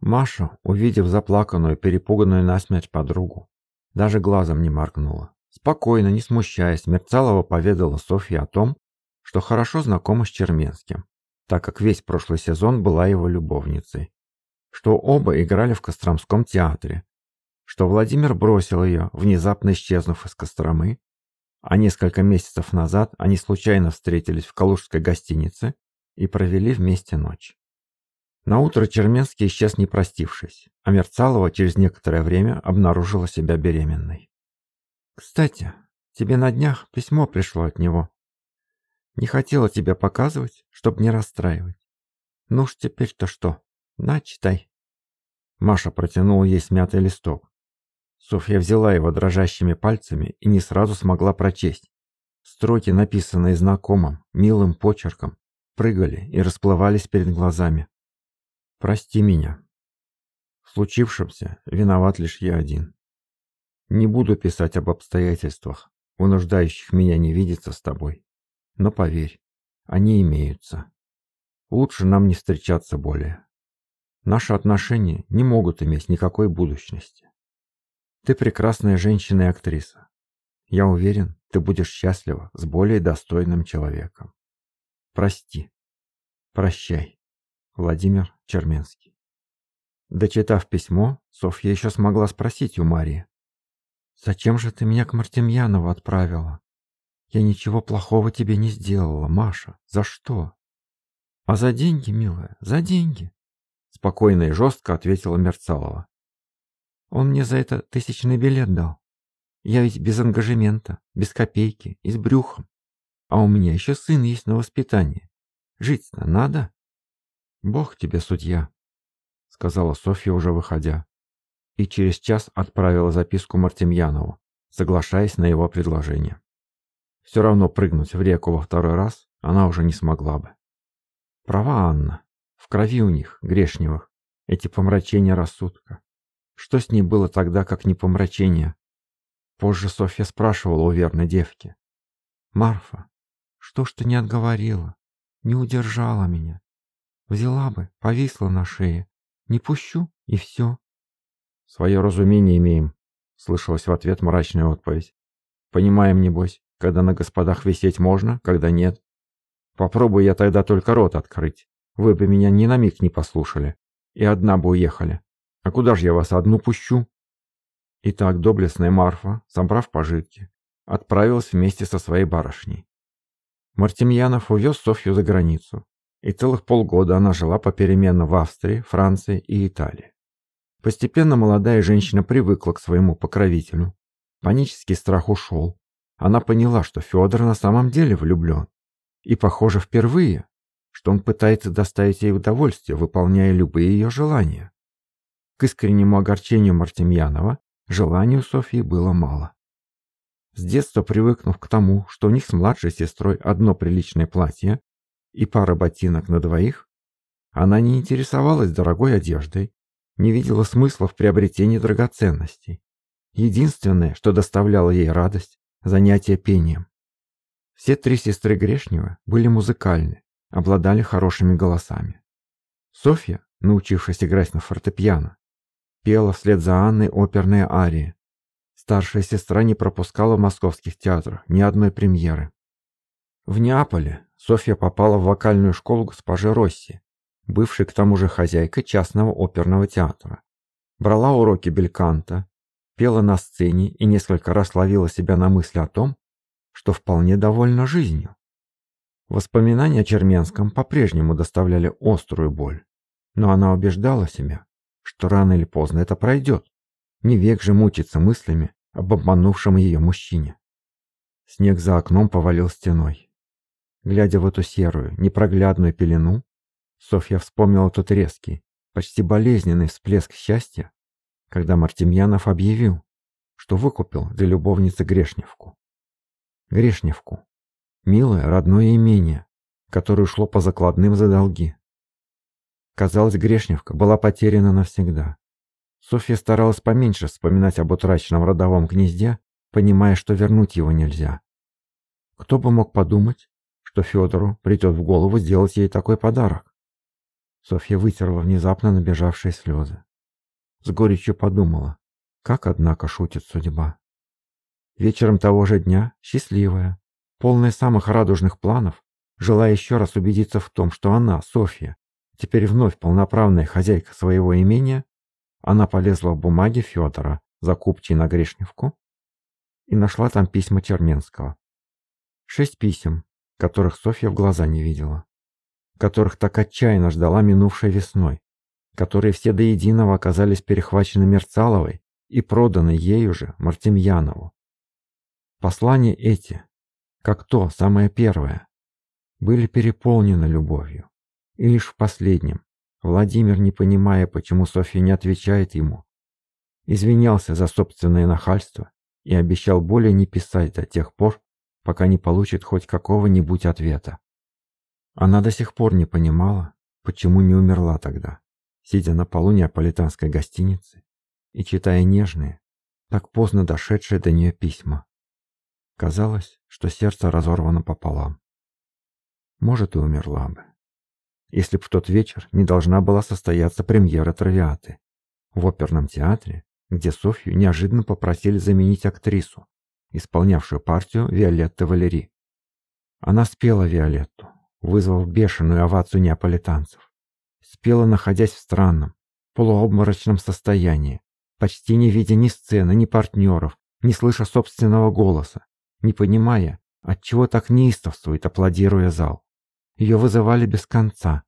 Маша, увидев заплаканную, перепуганную насмерть подругу, даже глазом не моргнула. Спокойно, не смущаясь, Мерцалова поведала Софье о том, что хорошо знакома с Черменским, так как весь прошлый сезон была его любовницей, что оба играли в Костромском театре, что Владимир бросил ее, внезапно исчезнув из Костромы, а несколько месяцев назад они случайно встретились в Калужской гостинице и провели вместе ночь. Наутро Черменский исчез не простившись, а Мерцалова через некоторое время обнаружила себя беременной. «Кстати, тебе на днях письмо пришло от него. Не хотела тебя показывать, чтобы не расстраивать. Ну ж теперь-то что? На, читай». Маша протянула ей смятый листок. Софья взяла его дрожащими пальцами и не сразу смогла прочесть. Строки, написанные знакомым, милым почерком, прыгали и расплывались перед глазами. Прости меня. В случившемся виноват лишь я один. Не буду писать об обстоятельствах, вынуждающих меня не видеться с тобой. Но поверь, они имеются. Лучше нам не встречаться более. Наши отношения не могут иметь никакой будущности. Ты прекрасная женщина и актриса. Я уверен, ты будешь счастлива с более достойным человеком. Прости. Прощай. Владимир Черменский. Дочитав письмо, Софья еще смогла спросить у Марии. «Зачем же ты меня к Мартемьянову отправила? Я ничего плохого тебе не сделала, Маша. За что?» «А за деньги, милая, за деньги», — спокойно и жестко ответила Мерцалова. «Он мне за это тысячный билет дал. Я ведь без ангажемента, без копейки и с брюхом. А у меня еще сын есть на воспитание. Жить-то надо?» «Бог тебе судья», — сказала Софья, уже выходя. И через час отправила записку Мартемьянову, соглашаясь на его предложение. Все равно прыгнуть в реку во второй раз она уже не смогла бы. Права Анна. В крови у них, грешневых, эти помрачения рассудка. Что с ней было тогда, как не помрачение? Позже Софья спрашивала у верной девки. «Марфа, что ж ты не отговорила, не удержала меня? Взяла бы, повисла на шее. Не пущу, и все. Свое разумение имеем, слышалась в ответ мрачная отповедь. Понимаем, небось, когда на господах висеть можно, когда нет. Попробую я тогда только рот открыть. Вы бы меня ни на миг не послушали. И одна бы уехали. А куда ж я вас одну пущу? Итак, доблестная Марфа, собрав пожитки, отправилась вместе со своей барышней. Мартемьянов увез Софью за границу, и целых полгода она жила попеременно в Австрии, Франции и Италии. Постепенно молодая женщина привыкла к своему покровителю. Панический страх ушел. Она поняла, что Федор на самом деле влюблен. И, похоже, впервые, что он пытается доставить ей удовольствие, выполняя любые ее желания. К искреннему огорчению Мартемьянова желанию Софьи было мало. С детства привыкнув к тому, что у них с младшей сестрой одно приличное платье, и пара ботинок на двоих, она не интересовалась дорогой одеждой, не видела смысла в приобретении драгоценностей. Единственное, что доставляло ей радость – занятие пением. Все три сестры Грешнева были музыкальны, обладали хорошими голосами. Софья, научившись играть на фортепиано, пела вслед за Анной оперные арии. Старшая сестра не пропускала в московских театрах ни одной премьеры. В Неаполе Софья попала в вокальную школу госпожи Росси, бывшей к тому же хозяйкой частного оперного театра. Брала уроки бельканта, пела на сцене и несколько раз ловила себя на мысли о том, что вполне довольна жизнью. Воспоминания о Черменском по-прежнему доставляли острую боль, но она убеждала себя, что рано или поздно это пройдет. Не век же мучиться мыслями об обманувшем ее мужчине. Снег за окном повалил стеной. Глядя в эту серую, непроглядную пелену, Софья вспомнила тот резкий, почти болезненный всплеск счастья, когда Мартемьянов объявил, что выкупил для любовницы Грешневку. Грешневку. Милое родное имение, которое ушло по закладным за долги. Казалось, Грешневка была потеряна навсегда. Софья старалась поменьше вспоминать об утраченном родовом гнезде, понимая, что вернуть его нельзя. Кто бы мог подумать, что Федору придет в голову сделать ей такой подарок. Софья вытерла внезапно набежавшие слезы. С горечью подумала, как, однако, шутит судьба. Вечером того же дня, счастливая, полная самых радужных планов, желая еще раз убедиться в том, что она, Софья, теперь вновь полноправная хозяйка своего имения, она полезла в бумаги Федора, закупчей на Грешневку, и нашла там письма Черменского. Шесть писем, которых Софья в глаза не видела, которых так отчаянно ждала минувшей весной, которые все до единого оказались перехвачены Мерцаловой и проданы ею же Мартемьянову. Послания эти, как то самое первое, были переполнены любовью. И лишь в последнем Владимир, не понимая, почему Софья не отвечает ему, извинялся за собственное нахальство и обещал более не писать до тех пор, пока не получит хоть какого-нибудь ответа. Она до сих пор не понимала, почему не умерла тогда, сидя на полу неаполитанской гостиницы и читая нежные, так поздно дошедшие до нее письма. Казалось, что сердце разорвано пополам. Может, и умерла бы. Если б в тот вечер не должна была состояться премьера «Травиаты» в оперном театре, где Софью неожиданно попросили заменить актрису, исполнявшую партию Виолетты Валери. Она спела Виолетту, вызвав бешеную овацию неаполитанцев. Спела, находясь в странном, полуобморочном состоянии, почти не видя ни сцены, ни партнеров, не слыша собственного голоса, не понимая, отчего так неистовствует, аплодируя зал. Ее вызывали без конца.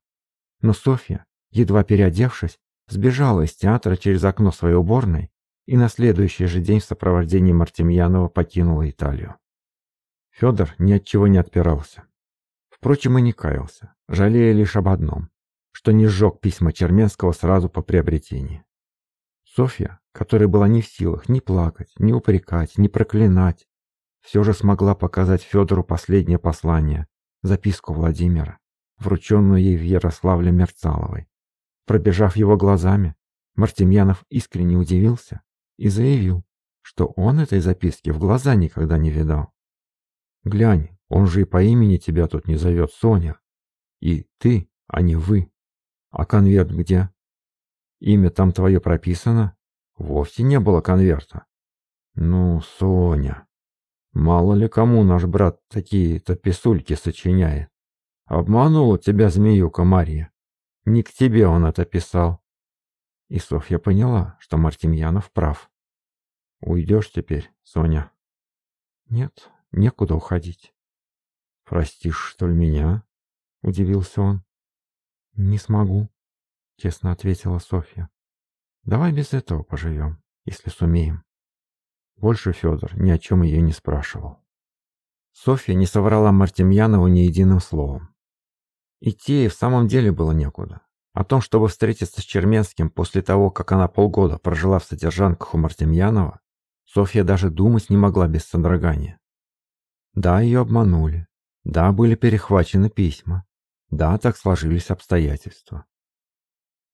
Но Софья, едва переодевшись, сбежала из театра через окно своей уборной и на следующий же день в сопровождении Мартемьянова покинула Италию. Федор ни от чего не отпирался. Впрочем, и не каялся, жалея лишь об одном, что не сжег письма Черменского сразу по приобретении. Софья, которая была не в силах ни плакать, ни упрекать, ни проклинать, все же смогла показать Федору последнее послание, записку Владимира, врученную ей в Ярославле Мерцаловой. Пробежав его глазами, Мартемьянов искренне удивился и заявил, что он этой записки в глаза никогда не видал. «Глянь, он же и по имени тебя тут не зовет, Соня. И ты, а не вы. А конверт где? Имя там твое прописано? Вовсе не было конверта. Ну, Соня, мало ли кому наш брат такие-то писульки сочиняет. Обманула тебя змеюка Марья. Не к тебе он это писал. И Софья поняла, что Мартемьянов прав. «Уйдешь теперь, Соня?» «Нет, некуда уходить». «Простишь, что ли, меня?» — удивился он. «Не смогу», — честно ответила Софья. «Давай без этого поживем, если сумеем». Больше Федор ни о чем ее не спрашивал. Софья не соврала Мартемьянову ни единым словом. Идти в самом деле было некуда. О том, чтобы встретиться с Черменским после того, как она полгода прожила в содержанках у Мартемьянова, Софья даже думать не могла без содрогания. Да, ее обманули. Да, были перехвачены письма. Да, так сложились обстоятельства.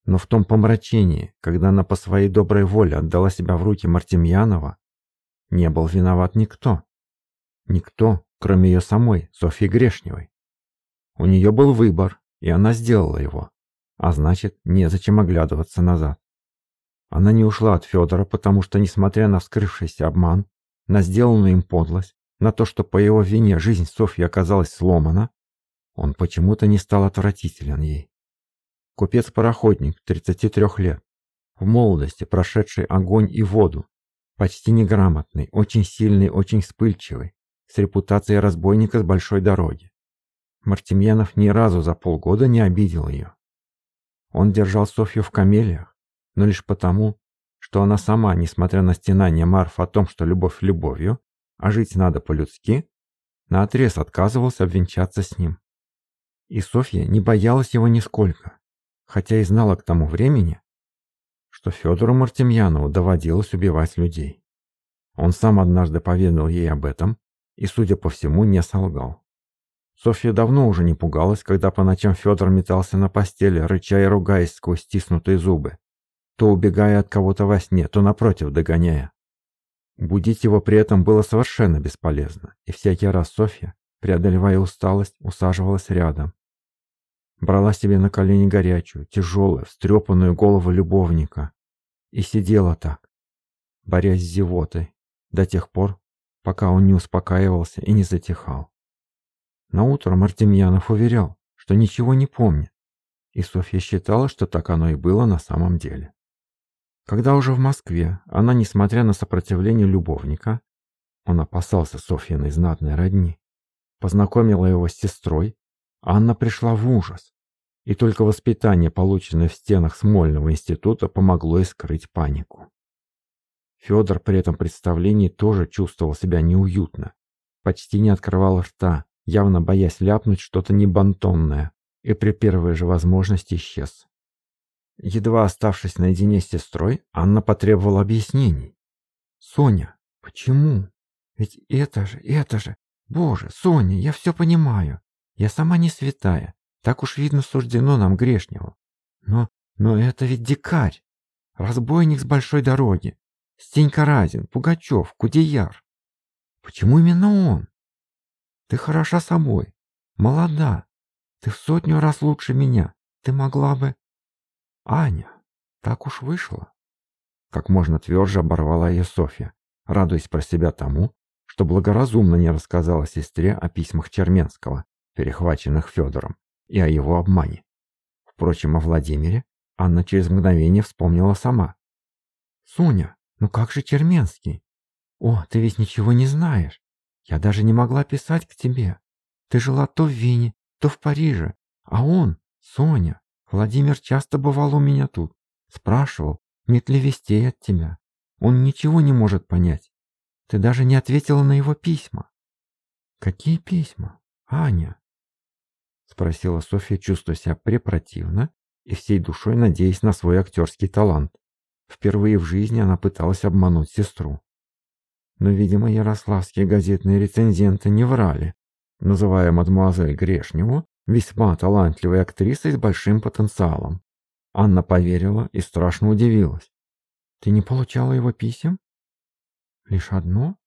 Но в том помрачении, когда она по своей доброй воле отдала себя в руки Мартемьянова, не был виноват никто. Никто, кроме ее самой, Софьи Грешневой. У нее был выбор, и она сделала его. А значит, незачем оглядываться назад. Она не ушла от Федора, потому что, несмотря на вскрывшийся обман, на сделанную им подлость, на то, что по его вине жизнь Софьи оказалась сломана, он почему-то не стал отвратителен ей. Купец-пароходник, 33 лет, в молодости прошедший огонь и воду, почти неграмотный, очень сильный, очень вспыльчивый, с репутацией разбойника с большой дороги. Мартемьянов ни разу за полгода не обидел ее. Он держал Софью в камелиях, но лишь потому, что она сама, несмотря на стенание Марф о том, что любовь любовью, а жить надо по-людски, наотрез отказывался обвенчаться с ним. И Софья не боялась его нисколько, хотя и знала к тому времени, что Федору Мартемьянову доводилось убивать людей. Он сам однажды поведал ей об этом и, судя по всему, не солгал. Софья давно уже не пугалась, когда по ночам Федор метался на постели, рыча и ругаясь сквозь стиснутые зубы, то убегая от кого-то во сне, то напротив догоняя. Будить его при этом было совершенно бесполезно, и всякий раз Софья, преодолевая усталость, усаживалась рядом. брала себе на колени горячую, тяжелую, встрепанную голову любовника и сидела так, борясь с зевотой, до тех пор, пока он не успокаивался и не затихал. Наутро Мартемьянов уверял, что ничего не помнит, и Софья считала, что так оно и было на самом деле. Когда уже в Москве она, несмотря на сопротивление любовника, он опасался Софьиной знатной родни, познакомила его с сестрой, Анна пришла в ужас, и только воспитание, полученное в стенах Смольного института, помогло ей скрыть панику. Федор при этом представлении тоже чувствовал себя неуютно, почти не открывал рта, явно боясь ляпнуть что-то небантонное, и при первой же возможности исчез. Едва оставшись наедине с сестрой, Анна потребовала объяснений. «Соня, почему? Ведь это же, это же... Боже, Соня, я все понимаю. Я сама не святая. Так уж видно суждено нам грешнему. Но, но это ведь дикарь. Разбойник с большой дороги. Стенька Разин, Пугачев, Кудеяр. Почему именно он? Ты хороша собой, молода. Ты в сотню раз лучше меня. Ты могла бы... Аня, так уж вышло. Как можно тверже оборвала ее Софья, радуясь про себя тому, что благоразумно не рассказала сестре о письмах Черменского, перехваченных Федором, и о его обмане. Впрочем, о Владимире Анна через мгновение вспомнила сама. «Соня, ну как же Черменский? О, ты ведь ничего не знаешь. Я даже не могла писать к тебе. Ты жила то в Вене, то в Париже. А он, Соня, Владимир часто бывал у меня тут. Спрашивал, нет ли вестей от тебя. Он ничего не может понять. Ты даже не ответила на его письма. Какие письма? Аня? Спросила Софья, чувствуя себя препротивно и всей душой надеясь на свой актерский талант. Впервые в жизни она пыталась обмануть сестру. Но, видимо, ярославские газетные рецензенты не врали, называя мадемуазель Грешневу весьма талантливой актрисой с большим потенциалом. Анна поверила и страшно удивилась. «Ты не получала его писем?» «Лишь одно?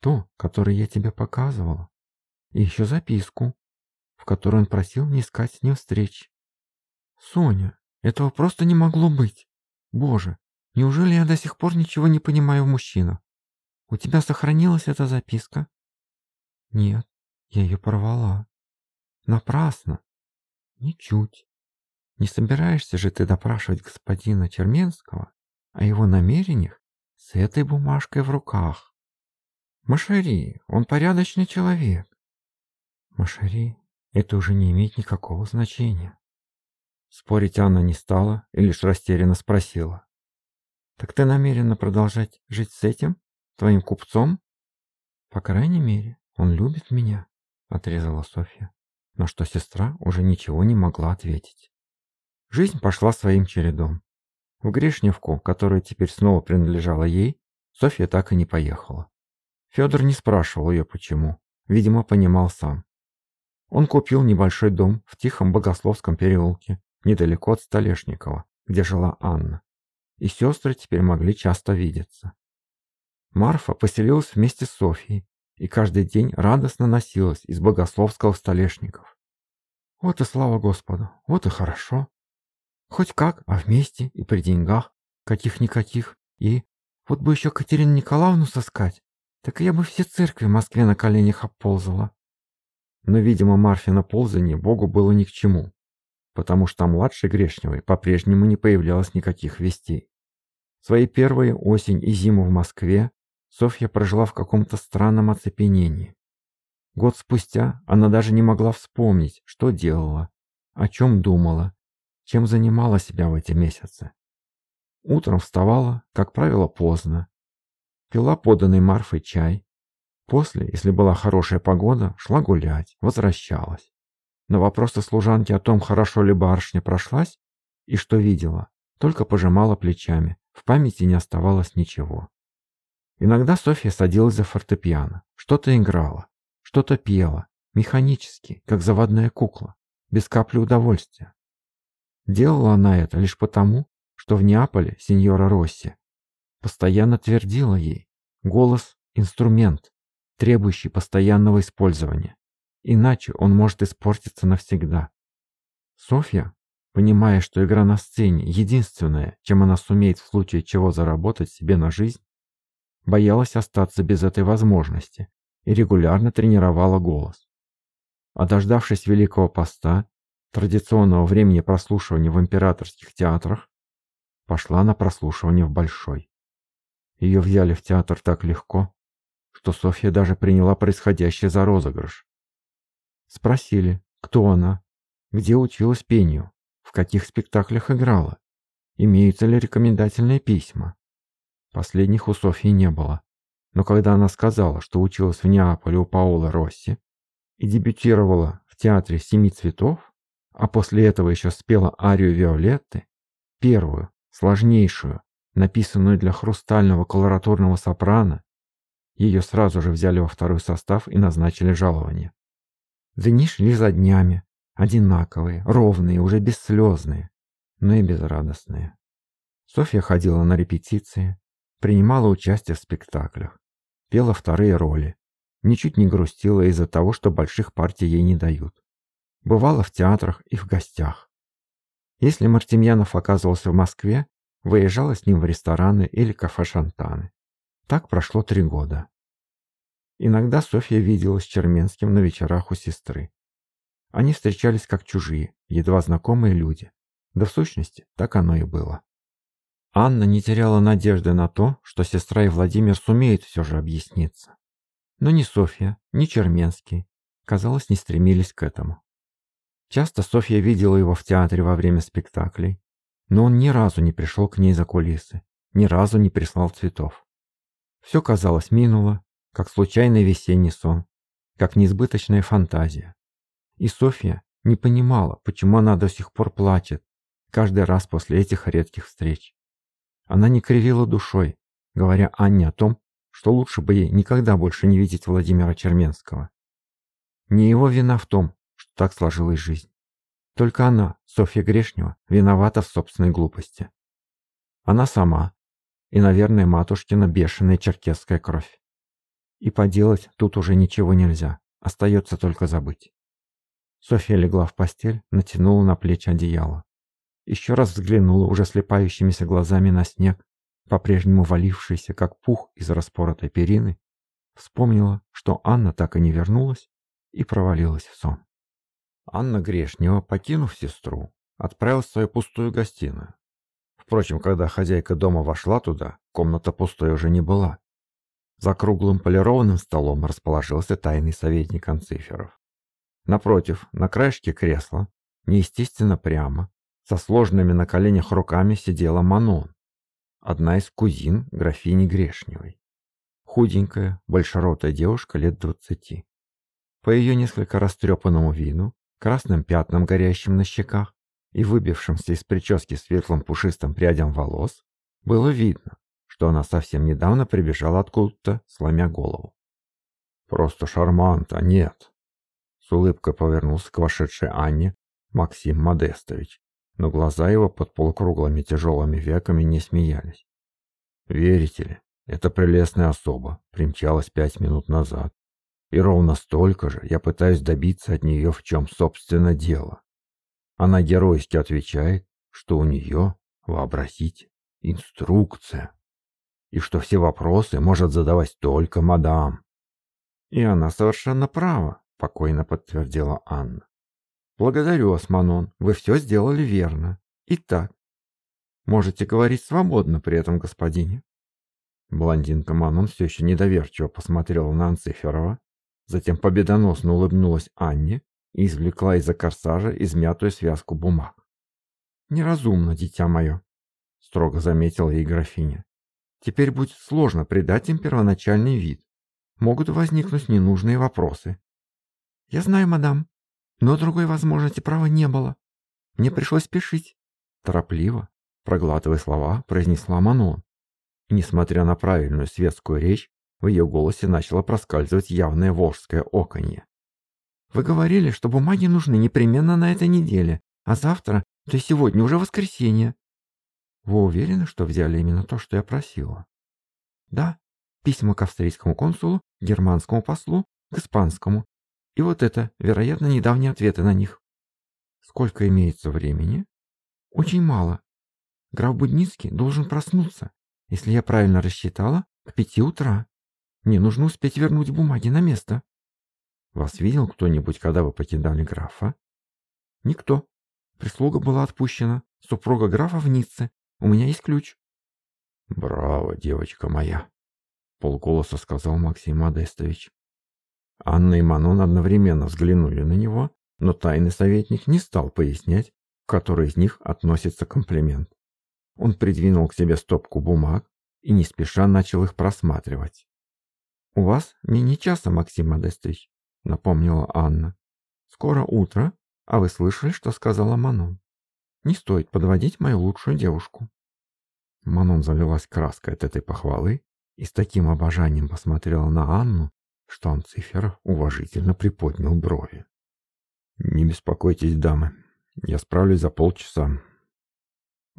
То, которое я тебе показывала. И еще записку, в которой он просил не искать с ним встреч. Соня, этого просто не могло быть. Боже, неужели я до сих пор ничего не понимаю в мужчинах? У тебя сохранилась эта записка? Нет, я ее порвала. Напрасно. Ничуть. Не собираешься же ты допрашивать господина Черменского о его намерениях с этой бумажкой в руках? Машери, он порядочный человек. Машери, это уже не имеет никакого значения. Спорить Анна не стала и лишь растерянно спросила. «Так ты намерена продолжать жить с этим, твоим купцом?» «По крайней мере, он любит меня», — отрезала Софья, на что сестра уже ничего не могла ответить. Жизнь пошла своим чередом. В Грешневку, которая теперь снова принадлежала ей, Софья так и не поехала. Федор не спрашивал ее почему, видимо, понимал сам. Он купил небольшой дом в тихом Богословском переулке, недалеко от Столешникова, где жила Анна. И сестры теперь могли часто видеться. Марфа поселилась вместе с Софьей и каждый день радостно носилась из Богословского Столешников. Вот и слава Господу, вот и хорошо. Хоть как, а вместе и при деньгах, каких-никаких. И вот бы еще Катерину Николаевну соскать, так я бы все церкви в Москве на коленях обползала. Но, видимо, Марфина ползание Богу было ни к чему, потому что младшей Грешневой по-прежнему не появлялось никаких вестей. Свои первые осень и зиму в Москве Софья прожила в каком-то странном оцепенении. Год спустя она даже не могла вспомнить, что делала, о чем думала, чем занимала себя в эти месяцы. Утром вставала, как правило, поздно, пила поданный Марфой чай, После, если была хорошая погода, шла гулять, возвращалась. На вопросы служанки о том, хорошо ли барышня прошлась и что видела, только пожимала плечами, в памяти не оставалось ничего. Иногда Софья садилась за фортепиано, что-то играла, что-то пела, механически, как заводная кукла, без капли удовольствия. Делала она это лишь потому, что в Неаполе сеньора Росси постоянно твердила ей «голос – инструмент, требующий постоянного использования. Иначе он может испортиться навсегда. Софья, понимая, что игра на сцене единственное, чем она сумеет в случае чего заработать себе на жизнь, боялась остаться без этой возможности и регулярно тренировала голос. А дождавшись Великого Поста, традиционного времени прослушивания в императорских театрах, пошла на прослушивание в Большой. Ее взяли в театр так легко, что Софья даже приняла происходящее за розыгрыш. Спросили, кто она, где училась пению, в каких спектаклях играла, имеются ли рекомендательные письма. Последних у Софьи не было, но когда она сказала, что училась в Неаполе у Паула Росси и дебютировала в театре «Семи цветов», а после этого еще спела арию Виолетты, первую, сложнейшую, написанную для хрустального колоратурного сопрано, ее сразу же взяли во второй состав и назначили жалование. Дни шли за днями, одинаковые, ровные, уже бесслезные, но и безрадостные. Софья ходила на репетиции, принимала участие в спектаклях, пела вторые роли, ничуть не грустила из-за того, что больших партий ей не дают. Бывала в театрах и в гостях. Если Мартемьянов оказывался в Москве, выезжала с ним в рестораны или кафе Шантаны. Так прошло три года. Иногда Софья виделась с Черменским на вечерах у сестры. Они встречались как чужие, едва знакомые люди. Да в сущности, так оно и было. Анна не теряла надежды на то, что сестра и Владимир сумеют все же объясниться. Но ни Софья, ни Черменский, казалось, не стремились к этому. Часто Софья видела его в театре во время спектаклей, но он ни разу не пришел к ней за кулисы, ни разу не прислал цветов. Все, казалось, минуло, как случайный весенний сон, как несбыточная фантазия. И Софья не понимала, почему она до сих пор плачет, каждый раз после этих редких встреч. Она не кривила душой, говоря Анне о том, что лучше бы ей никогда больше не видеть Владимира Черменского. Не его вина в том, что так сложилась жизнь. Только она, Софья Грешнева, виновата в собственной глупости. Она сама и, наверное, матушкина бешеная черкесская кровь. И поделать тут уже ничего нельзя, остается только забыть. Софья легла в постель, натянула на плечи одеяло. Еще раз взглянула уже слепающимися глазами на снег, по-прежнему валившийся, как пух из распоротой перины, вспомнила, что Анна так и не вернулась, и провалилась в сон. Анна Грешнева, покинув сестру, отправилась в свою пустую гостиную. Впрочем, когда хозяйка дома вошла туда, комната пустой уже не была. За круглым полированным столом расположился тайный советник Анциферов. Напротив, на краешке кресла, неестественно прямо, со сложными на коленях руками сидела Манон, одна из кузин графини Грешневой. Худенькая, большеротая девушка лет двадцати. По ее несколько растрепанному виду красным пятнам, горящим на щеках, и выбившимся из прически светлым пушистым прядям волос, было видно, что она совсем недавно прибежала откуда-то, сломя голову. «Просто шарманта, нет!» С улыбкой повернулся к вошедшей Анне Максим Модестович, но глаза его под полукруглыми тяжелыми веками не смеялись. «Верите ли, эта прелестная особа примчалась пять минут назад и ровно столько же я пытаюсь добиться от нее, в чем, собственно, дело. Она геройски отвечает, что у нее, вообразите, инструкция, и что все вопросы может задавать только мадам. И она совершенно права, покойно подтвердила Анна. Благодарю вас, Манон, вы все сделали верно. Итак, можете говорить свободно при этом господине. Блондинка Манон все еще недоверчиво посмотрела на Анциферова, Затем победоносно улыбнулась Анне и извлекла из-за корсажа измятую связку бумаг. «Неразумно, дитя мое», — строго заметила ей графиня. «Теперь будет сложно придать им первоначальный вид. Могут возникнуть ненужные вопросы». «Я знаю, мадам, но другой возможности права не было. Мне пришлось спешить». Торопливо, проглатывая слова, произнесла Манон. Несмотря на правильную светскую речь, в ее голосе начало проскальзывать явное волжское оконье. «Вы говорили, что бумаги нужны непременно на этой неделе, а завтра, то есть сегодня уже воскресенье. Вы уверены, что взяли именно то, что я просила?» «Да, письма к австрийскому консулу, германскому послу, к испанскому. И вот это, вероятно, недавние ответы на них». Сколько имеется времени? Очень мало. Граф Будницкий должен проснуться, если я правильно рассчитала, к пяти утра. Мне нужно успеть вернуть бумаги на место. Вас видел кто-нибудь, когда вы покидали графа? Никто. Прислуга была отпущена. Супруга графа в Ницце. У меня есть ключ. Браво, девочка моя, полголоса сказал Максим Модестович. Анна и Манон одновременно взглянули на него, но тайный советник не стал пояснять, к которой из них относится комплимент. Он придвинул к себе стопку бумаг и не спеша начал их просматривать. «У вас менее часа, Максим Модестович», — напомнила Анна. «Скоро утро, а вы слышали, что сказала Манон? Не стоит подводить мою лучшую девушку». Манон залилась краской от этой похвалы и с таким обожанием посмотрела на Анну, что Анцифер уважительно приподнял брови. «Не беспокойтесь, дамы, я справлюсь за полчаса».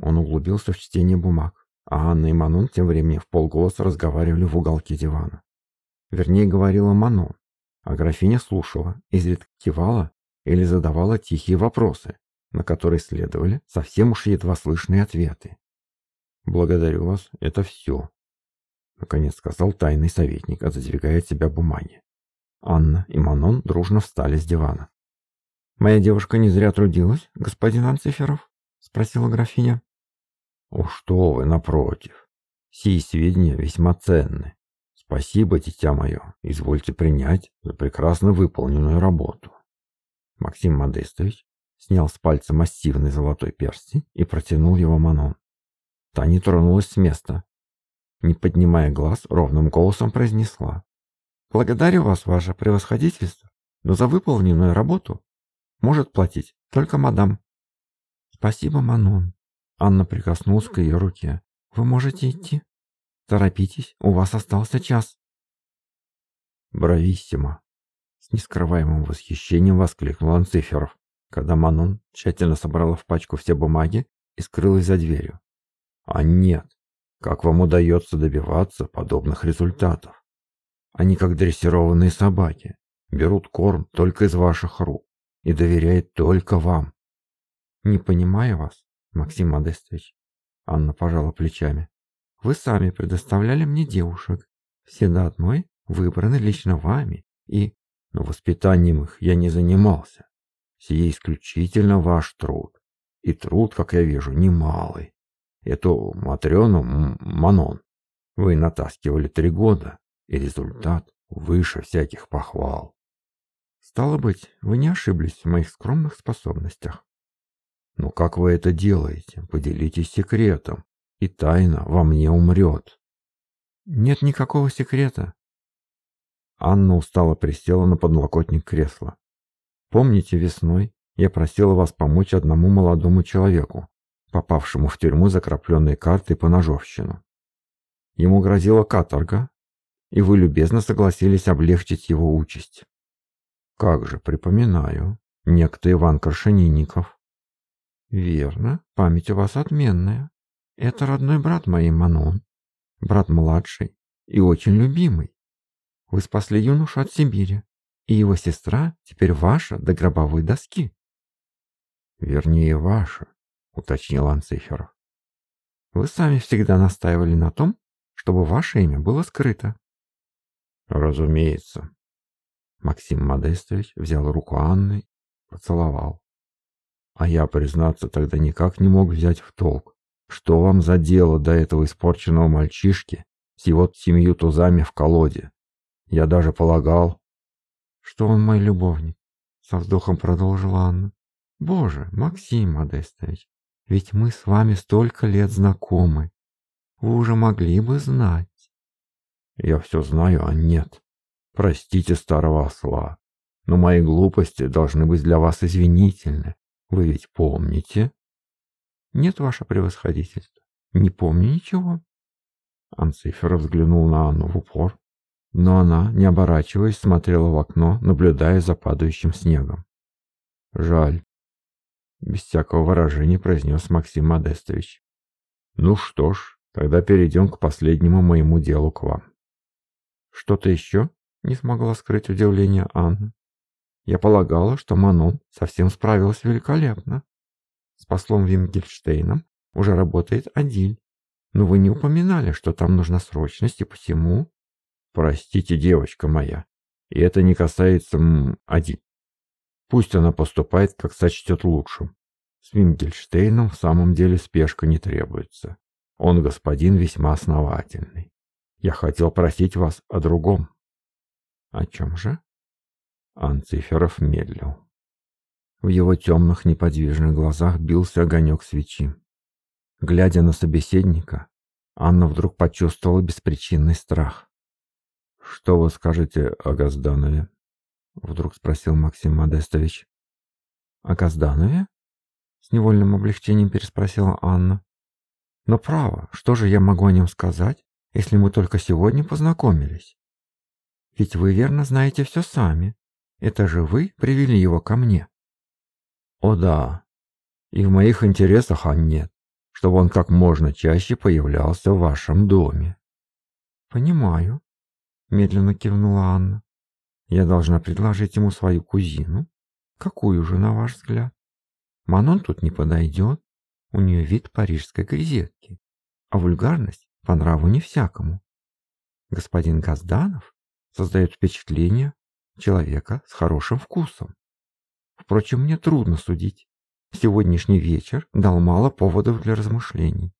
Он углубился в чтение бумаг, а Анна и Манон тем временем в полголоса разговаривали в уголке дивана. Вернее, говорила Манон, а графиня слушала, изредка кивала или задавала тихие вопросы, на которые следовали совсем уж едва слышные ответы. «Благодарю вас, это все», — наконец сказал тайный советник, отодвигая от себя бумаги. Анна и Манон дружно встали с дивана. «Моя девушка не зря трудилась, господин Анциферов?» — спросила графиня. «О, что вы, напротив. Сии сведения весьма ценны. Спасибо, дитя мое, извольте принять за прекрасно выполненную работу». Максим Модестович снял с пальца массивный золотой перстень и протянул его Манон. Та не тронулась с места. Не поднимая глаз, ровным голосом произнесла. «Благодарю вас, ваше превосходительство, но за выполненную работу может платить только мадам». «Спасибо, Манон». Анна прикоснулась к ее руке. «Вы можете идти. Торопитесь, у вас остался час». «Брависсимо!» С нескрываемым восхищением воскликнул Анциферов, когда Манон тщательно собрала в пачку все бумаги и скрылась за дверью. «А нет, как вам удается добиваться подобных результатов? Они как дрессированные собаки, берут корм только из ваших рук и доверяют только вам». «Не понимаю вас, Максим Модестович», — Анна пожала плечами. «Вы сами предоставляли мне девушек, все до одной выбраны лично вами, и но воспитанием их я не занимался. Сие исключительно ваш труд. И труд, как я вижу, немалый. Эту Матрёну Манон вы натаскивали три года, и результат выше всяких похвал. Стало быть, вы не ошиблись в моих скромных способностях. Но как вы это делаете? Поделитесь секретом, и тайна во мне умрет. Нет никакого секрета, Анна устало присела на подлокотник кресла. «Помните, весной я просила вас помочь одному молодому человеку, попавшему в тюрьму за крапленные карты по ножовщину. Ему грозила каторга, и вы любезно согласились облегчить его участь. Как же, припоминаю, некто Иван Коршенинников. Верно, память у вас отменная. Это родной брат моей Манон, брат младший и очень любимый. Вы спасли юношу от Сибири, и его сестра теперь ваша до гробовой доски. Вернее, ваша, уточнил Анциферов. Вы сами всегда настаивали на том, чтобы ваше имя было скрыто. Разумеется. Максим Модестович взял руку Анны, поцеловал. А я, признаться, тогда никак не мог взять в толк, что вам за дело до этого испорченного мальчишки с его семью тузами в колоде. Я даже полагал, что он мой любовник. Со вздохом продолжила Анна. Боже, Максим Модестович, ведь мы с вами столько лет знакомы. Вы уже могли бы знать. Я все знаю, а нет. Простите старого осла, но мои глупости должны быть для вас извинительны. Вы ведь помните? Нет, ваше превосходительство, не помню ничего. Анцифер взглянул на Анну в упор, но она, не оборачиваясь, смотрела в окно, наблюдая за падающим снегом. «Жаль», — без всякого выражения произнес Максим Модестович. «Ну что ж, тогда перейдем к последнему моему делу к вам». «Что-то еще?» — не смогла скрыть удивление Анна. Я полагала, что Манон совсем справилась великолепно. С послом Вингельштейном уже работает Адиль. Но вы не упоминали, что там нужна срочность и посему... Простите, девочка моя, и это не касается м, Адиль. Пусть она поступает, как сочтет лучшим. С Вингельштейном в самом деле спешка не требуется. Он господин весьма основательный. Я хотел просить вас о другом. О чем же? Анциферов медлил. В его темных неподвижных глазах бился огонек свечи. Глядя на собеседника, Анна вдруг почувствовала беспричинный страх. «Что вы скажете о Газданове?» — вдруг спросил Максим Модестович. «О Газданове?» — с невольным облегчением переспросила Анна. «Но право, что же я могу о нем сказать, если мы только сегодня познакомились? Ведь вы верно знаете все сами. Это же вы привели его ко мне. О да, и в моих интересах, а нет, чтобы он как можно чаще появлялся в вашем доме. Понимаю, медленно кивнула Анна. Я должна предложить ему свою кузину. Какую же, на ваш взгляд? Манон тут не подойдет. У нее вид парижской грезетки. А вульгарность по нраву не всякому. Господин Газданов создает впечатление человека с хорошим вкусом. Впрочем, мне трудно судить. Сегодняшний вечер дал мало поводов для размышлений.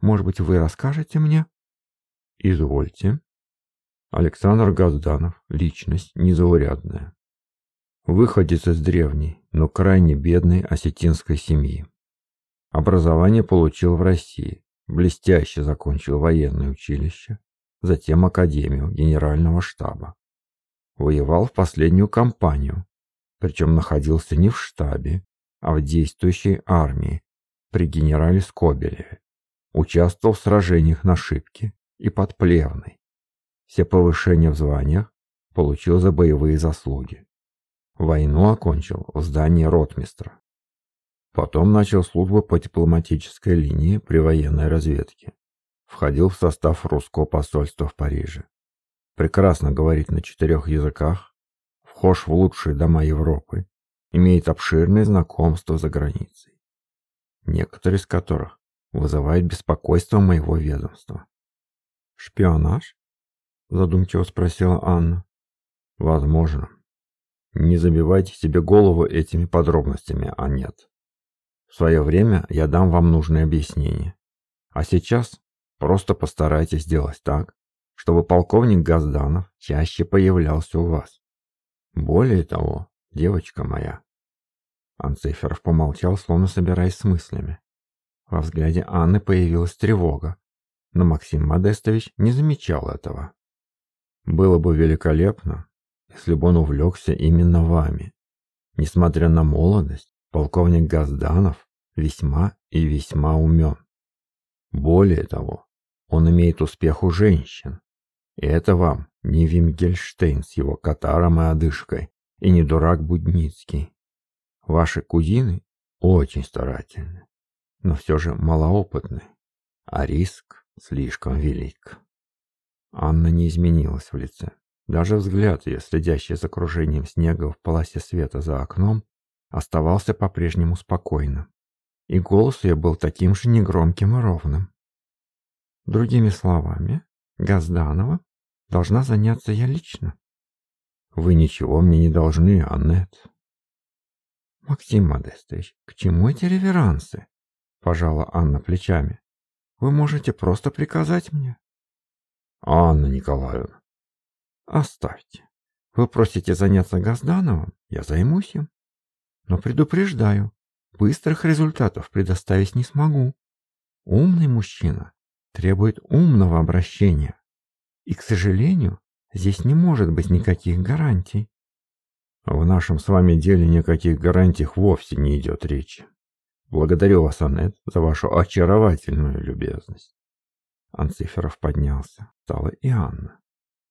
Может быть, вы расскажете мне? Извольте. Александр Газданов, личность незаурядная. Выходец из древней, но крайне бедной осетинской семьи. Образование получил в России, блестяще закончил военное училище, затем Академию Генерального штаба. Воевал в последнюю кампанию, причем находился не в штабе, а в действующей армии при генерале Скобелеве. Участвовал в сражениях на Шипке и под Плевной. Все повышения в званиях получил за боевые заслуги. Войну окончил в здании ротмистра. Потом начал службу по дипломатической линии при военной разведке. Входил в состав русского посольства в Париже. Прекрасно говорит на четырех языках, вхож в лучшие дома Европы, имеет обширные знакомства за границей, некоторые из которых вызывают беспокойство моего ведомства. «Шпионаж?» — задумчиво спросила Анна. «Возможно. Не забивайте себе голову этими подробностями, а нет. В свое время я дам вам нужные объяснения. А сейчас просто постарайтесь сделать так, чтобы полковник Газданов чаще появлялся у вас. Более того, девочка моя. Анциферов помолчал, словно собираясь с мыслями. Во взгляде Анны появилась тревога, но Максим Модестович не замечал этого. Было бы великолепно, если бы он увлекся именно вами. Несмотря на молодость, полковник Газданов весьма и весьма умен. Более того, он имеет успех у женщин. И это вам не Вимгельштейн с его катаром и одышкой, и не дурак Будницкий. Ваши кузины очень старательны, но все же малоопытны, а риск слишком велик. Анна не изменилась в лице. Даже взгляд ее, следящий за окружением снега в полосе света за окном, оставался по-прежнему спокойным, и голос ее был таким же негромким и ровным. Другими словами, Газданова должна заняться я лично. Вы ничего мне не должны, Аннет. Максим Модестович, к чему эти реверансы? Пожала Анна плечами. Вы можете просто приказать мне. Анна Николаевна. Оставьте. Вы просите заняться Газдановым, я займусь им. Но предупреждаю, быстрых результатов предоставить не смогу. Умный мужчина требует умного обращения. И, к сожалению, здесь не может быть никаких гарантий. В нашем с вами деле никаких гарантиях вовсе не идет речи. Благодарю вас, Аннет, за вашу очаровательную любезность. Анциферов поднялся. Стала и Анна.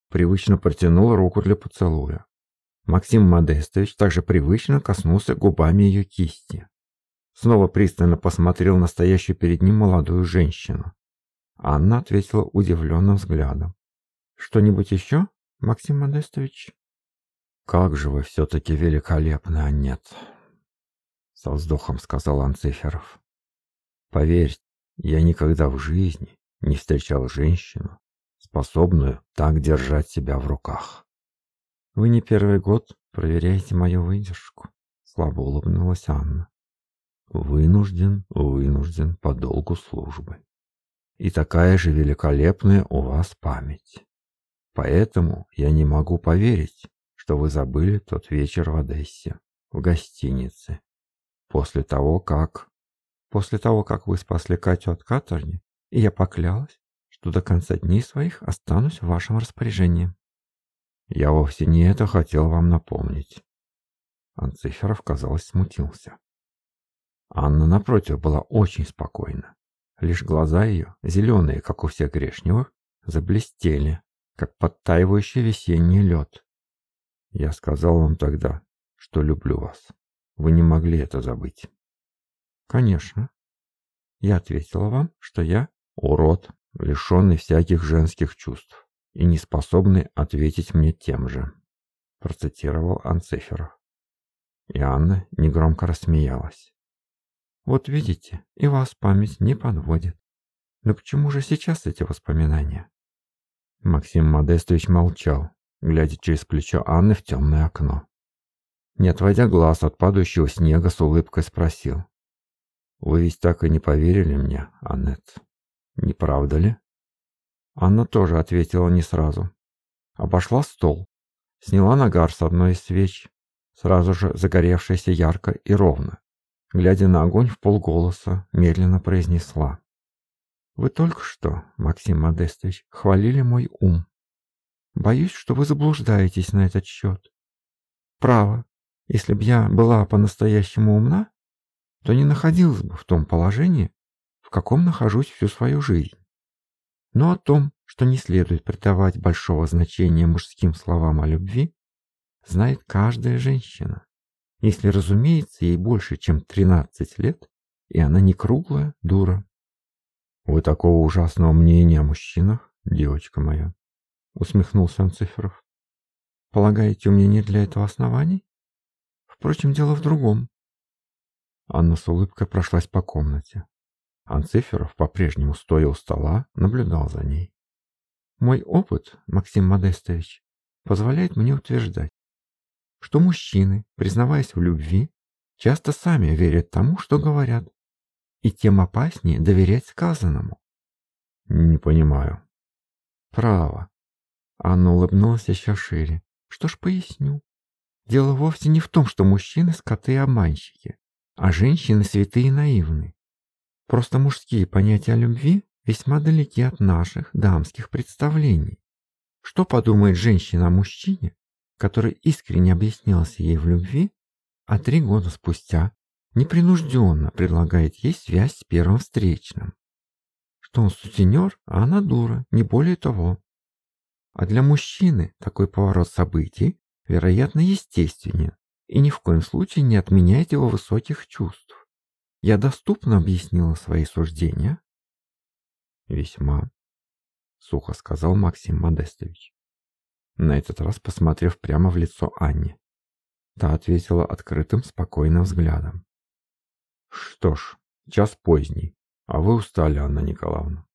Привычно протянула руку для поцелуя. Максим Модестович также привычно коснулся губами ее кисти. Снова пристально посмотрел на стоящую перед ним молодую женщину. Анна ответила удивленным взглядом. «Что-нибудь еще, Максим Модестович?» «Как же вы все-таки великолепны, Аннет!» Со вздохом сказал Анциферов. «Поверьте, я никогда в жизни не встречал женщину, способную так держать себя в руках. Вы не первый год проверяете мою выдержку, слабо улыбнулась Анна. Вынужден, вынужден по долгу службы. И такая же великолепная у вас память. Поэтому я не могу поверить, что вы забыли тот вечер в Одессе, в гостинице. После того, как... После того, как вы спасли Катю от каторги, и я поклялась, что до конца дней своих останусь в вашем распоряжении. Я вовсе не это хотел вам напомнить. Анциферов, казалось, смутился. Анна, напротив, была очень спокойна. Лишь глаза ее, зеленые, как у всех грешневых, заблестели, как подтаивающий весенний лед. Я сказал вам тогда, что люблю вас. Вы не могли это забыть. Конечно. Я ответила вам, что я урод, лишенный всяких женских чувств и не способный ответить мне тем же», процитировал Анциферов. И Анна негромко рассмеялась. «Вот видите, и вас память не подводит. Но почему же сейчас эти воспоминания?» Максим Модестович молчал, глядя через плечо Анны в темное окно. Не отводя глаз от падающего снега, с улыбкой спросил. «Вы ведь так и не поверили мне, Аннет?» Не правда ли? Анна тоже ответила не сразу. Обошла стол, сняла нагар с одной из свеч, сразу же загоревшаяся ярко и ровно. Глядя на огонь в полголоса, медленно произнесла. «Вы только что, Максим Модестович, хвалили мой ум. Боюсь, что вы заблуждаетесь на этот счет. Право, если б я была по-настоящему умна, то не находилась бы в том положении, каком нахожусь всю свою жизнь. Но о том, что не следует придавать большого значения мужским словам о любви, знает каждая женщина, если, разумеется, ей больше, чем 13 лет, и она не круглая дура. «Вы такого ужасного мнения о мужчинах, девочка моя?» — усмехнулся Анциферов. «Полагаете, у меня нет для этого оснований? Впрочем, дело в другом». Анна с улыбкой прошлась по комнате. Анциферов, по-прежнему стоя у стола, наблюдал за ней. Мой опыт, Максим Модестович, позволяет мне утверждать, что мужчины, признаваясь в любви, часто сами верят тому, что говорят, и тем опаснее доверять сказанному. Не понимаю. Право. Анна улыбнулась еще шире. Что ж, поясню. Дело вовсе не в том, что мужчины скоты и обманщики, а женщины святые и наивны. Просто мужские понятия любви весьма далеки от наших дамских представлений. Что подумает женщина о мужчине, который искренне объяснялся ей в любви, а три года спустя непринужденно предлагает ей связь с первым встречным? Что он сутенер, а она дура, не более того. А для мужчины такой поворот событий, вероятно, естественен и ни в коем случае не отменяет его высоких чувств. Я доступно объяснила свои суждения? Весьма, сухо сказал Максим Модестович. На этот раз посмотрев прямо в лицо Анне. Та ответила открытым, спокойным взглядом. Что ж, час поздний, а вы устали, Анна Николаевна.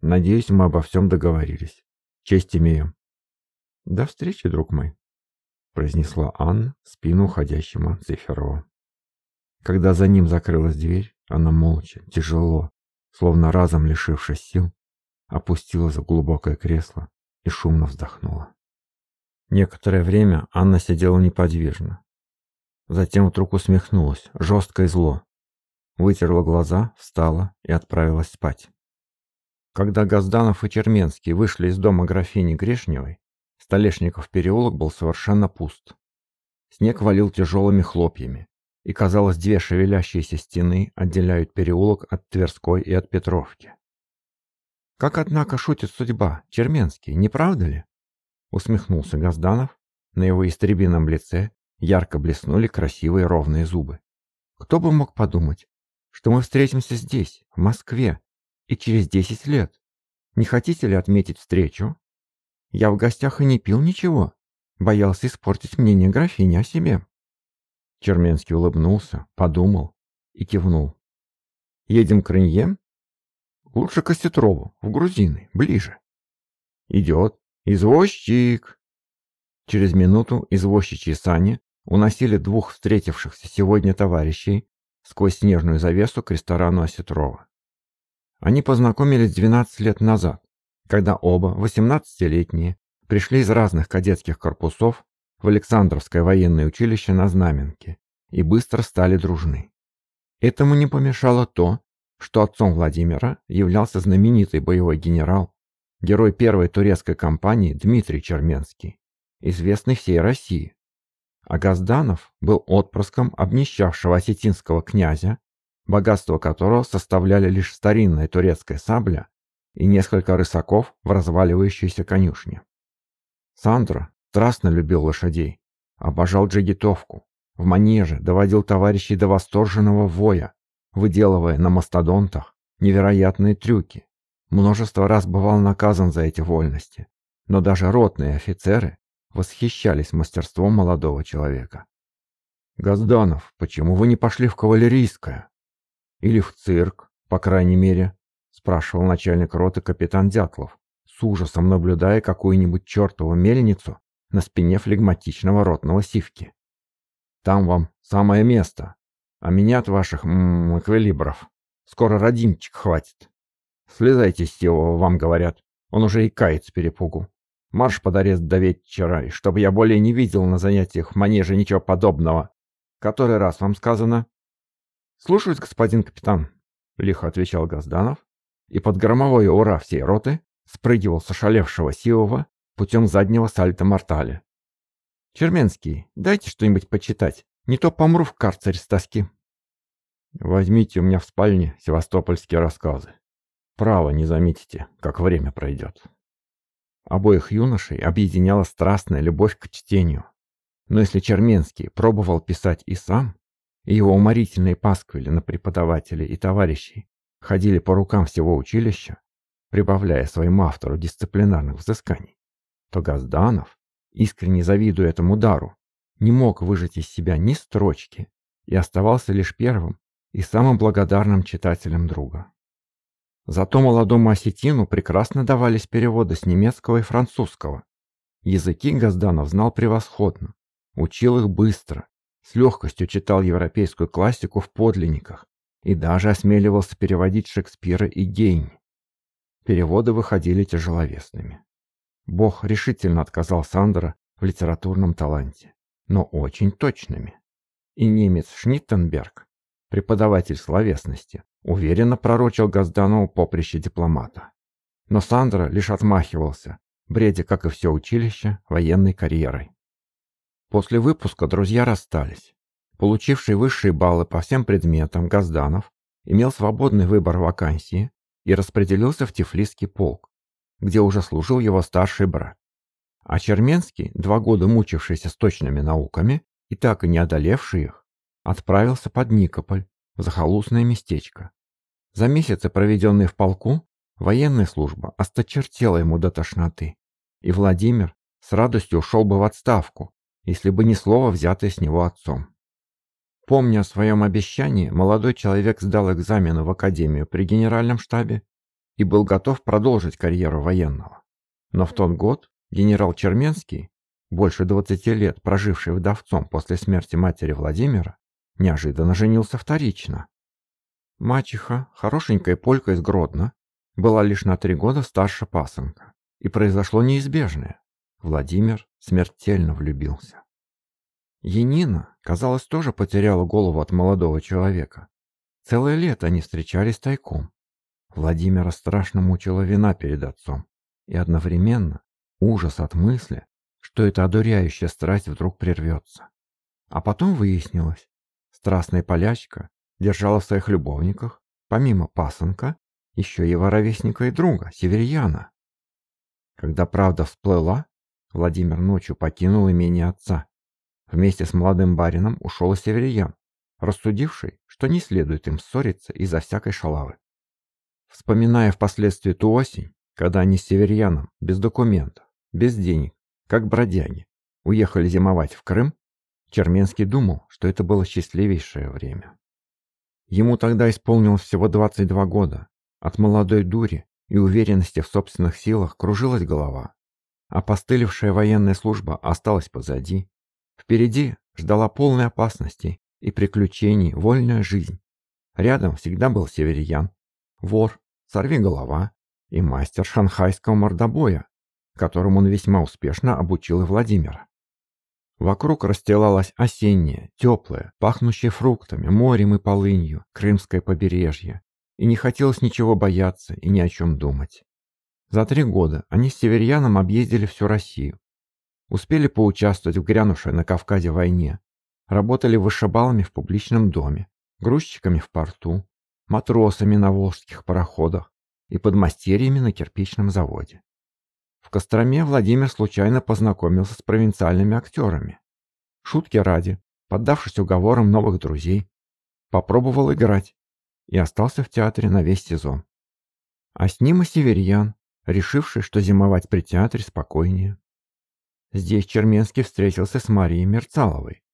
Надеюсь, мы обо всем договорились. Честь имею. До встречи, друг мой, произнесла Анна спину уходящему Циферову. Когда за ним закрылась дверь, она молча, тяжело, словно разом лишившись сил, опустилась в глубокое кресло и шумно вздохнула. Некоторое время Анна сидела неподвижно. Затем вдруг усмехнулась, жестко и зло. Вытерла глаза, встала и отправилась спать. Когда Газданов и Черменский вышли из дома графини Грешневой, Столешников переулок был совершенно пуст. Снег валил тяжелыми хлопьями, и, казалось, две шевелящиеся стены отделяют переулок от Тверской и от Петровки. «Как, однако, шутит судьба, Черменский, не правда ли?» Усмехнулся Газданов. На его истребином лице ярко блеснули красивые ровные зубы. «Кто бы мог подумать, что мы встретимся здесь, в Москве, и через десять лет? Не хотите ли отметить встречу? Я в гостях и не пил ничего, Боялся испортить мнение графини о себе. Черменский улыбнулся, подумал и кивнул. «Едем к Ренье?» «Лучше к Осетрову, в Грузины, ближе». «Идет. Извозчик!» Через минуту извозчичьи сани уносили двух встретившихся сегодня товарищей сквозь снежную завесу к ресторану Осетрова. Они познакомились 12 лет назад, когда оба, 18-летние, пришли из разных кадетских корпусов в Александровское военное училище на Знаменке и быстро стали дружны. Этому не помешало то, что отцом Владимира являлся знаменитый боевой генерал, герой первой турецкой кампании Дмитрий Черменский, известный всей России. А Газданов был отпрыском обнищавшего осетинского князя, богатство которого составляли лишь старинная турецкая сабля и несколько рысаков в разваливающейся конюшне. Сандра страстно любил лошадей, обожал джигитовку, в манеже доводил товарищей до восторженного воя, выделывая на мастодонтах невероятные трюки. Множество раз бывал наказан за эти вольности, но даже ротные офицеры восхищались мастерством молодого человека. «Газданов, почему вы не пошли в кавалерийское? Или в цирк, по крайней мере?» спрашивал начальник роты капитан Дятлов, с ужасом наблюдая какую-нибудь чертову мельницу на спине флегматичного ротного сивки. «Там вам самое место, а меня от ваших м эквилибров скоро родимчик хватит. Слезайте с его, вам говорят, он уже и кает с перепугу. Марш под арест до вечера, и чтобы я более не видел на занятиях в манеже ничего подобного. Который раз вам сказано?» «Слушаюсь, господин капитан», — лихо отвечал Газданов, и под громовое ура всей роты спрыгивал с ошалевшего Сивова путем заднего сальто-мортали. «Черменский, дайте что-нибудь почитать, не то помру в карцере с тоски». «Возьмите у меня в спальне севастопольские рассказы. Право не заметите, как время пройдет». Обоих юношей объединяла страстная любовь к чтению. Но если Черменский пробовал писать и сам, и его уморительные пасквили на преподавателей и товарищей ходили по рукам всего училища, прибавляя своему автору дисциплинарных взысканий, то Газданов, искренне завидуя этому дару, не мог выжать из себя ни строчки и оставался лишь первым и самым благодарным читателем друга. Зато молодому осетину прекрасно давались переводы с немецкого и французского. Языки Газданов знал превосходно, учил их быстро, с легкостью читал европейскую классику в подлинниках, и даже осмеливался переводить Шекспира и Гейн. Переводы выходили тяжеловесными. Бог решительно отказал Сандера в литературном таланте, но очень точными. И немец Шниттенберг, преподаватель словесности, уверенно пророчил Газданову поприще дипломата. Но Сандра лишь отмахивался, бредя, как и все училище, военной карьерой. После выпуска друзья расстались. Получивший высшие баллы по всем предметам Газданов имел свободный выбор вакансии и распределился в Тифлисский полк, где уже служил его старший брат. А Черменский, два года мучившийся с точными науками и так и не одолевший их, отправился под Никополь, в захолустное местечко. За месяцы, проведенные в полку, военная служба осточертела ему до тошноты, и Владимир с радостью ушел бы в отставку, если бы ни слова взятое с него отцом. Помня о своем обещании, молодой человек сдал экзамены в академию при генеральном штабе и был готов продолжить карьеру военного. Но в тот год генерал Черменский, больше 20 лет проживший вдовцом после смерти матери Владимира, неожиданно женился вторично. Мачеха, хорошенькая полька из Гродно, была лишь на три года старше пасынка, и произошло неизбежное. Владимир смертельно влюбился. Енина, казалось, тоже потеряла голову от молодого человека. Целое лето они встречались тайком. Владимира страшно мучила вина перед отцом и одновременно ужас от мысли, что эта одуряющая страсть вдруг прервется. А потом выяснилось, страстная полячка держала в своих любовниках, помимо пасынка, еще его ровесника и друга, северьяна. Когда правда всплыла, Владимир ночью покинул имение отца Вместе с молодым барином ушел и северян, рассудивший, что не следует им ссориться из-за всякой шалавы. Вспоминая впоследствии ту осень, когда они с северяном, без документов, без денег, как бродяги, уехали зимовать в Крым, Черменский думал, что это было счастливейшее время. Ему тогда исполнилось всего 22 года. От молодой дури и уверенности в собственных силах кружилась голова. Опостылевшая военная служба осталась позади. Впереди ждала полной опасности и приключений вольная жизнь. Рядом всегда был северян, вор, сорви голова и мастер шанхайского мордобоя, которому он весьма успешно обучил и Владимира. Вокруг расстилалось осеннее, теплое, пахнущее фруктами, морем и полынью, крымское побережье, и не хотелось ничего бояться и ни о чем думать. За три года они с северяном объездили всю Россию. Успели поучаствовать в грянувшей на Кавказе войне, работали вышибалами в публичном доме, грузчиками в порту, матросами на волжских пароходах и подмастерьями на кирпичном заводе. В Костроме Владимир случайно познакомился с провинциальными актерами. Шутки ради, поддавшись уговорам новых друзей, попробовал играть и остался в театре на весь сезон. А с ним и северьян, решивший, что зимовать при театре спокойнее. Здесь Черменский встретился с Марией Мерцаловой,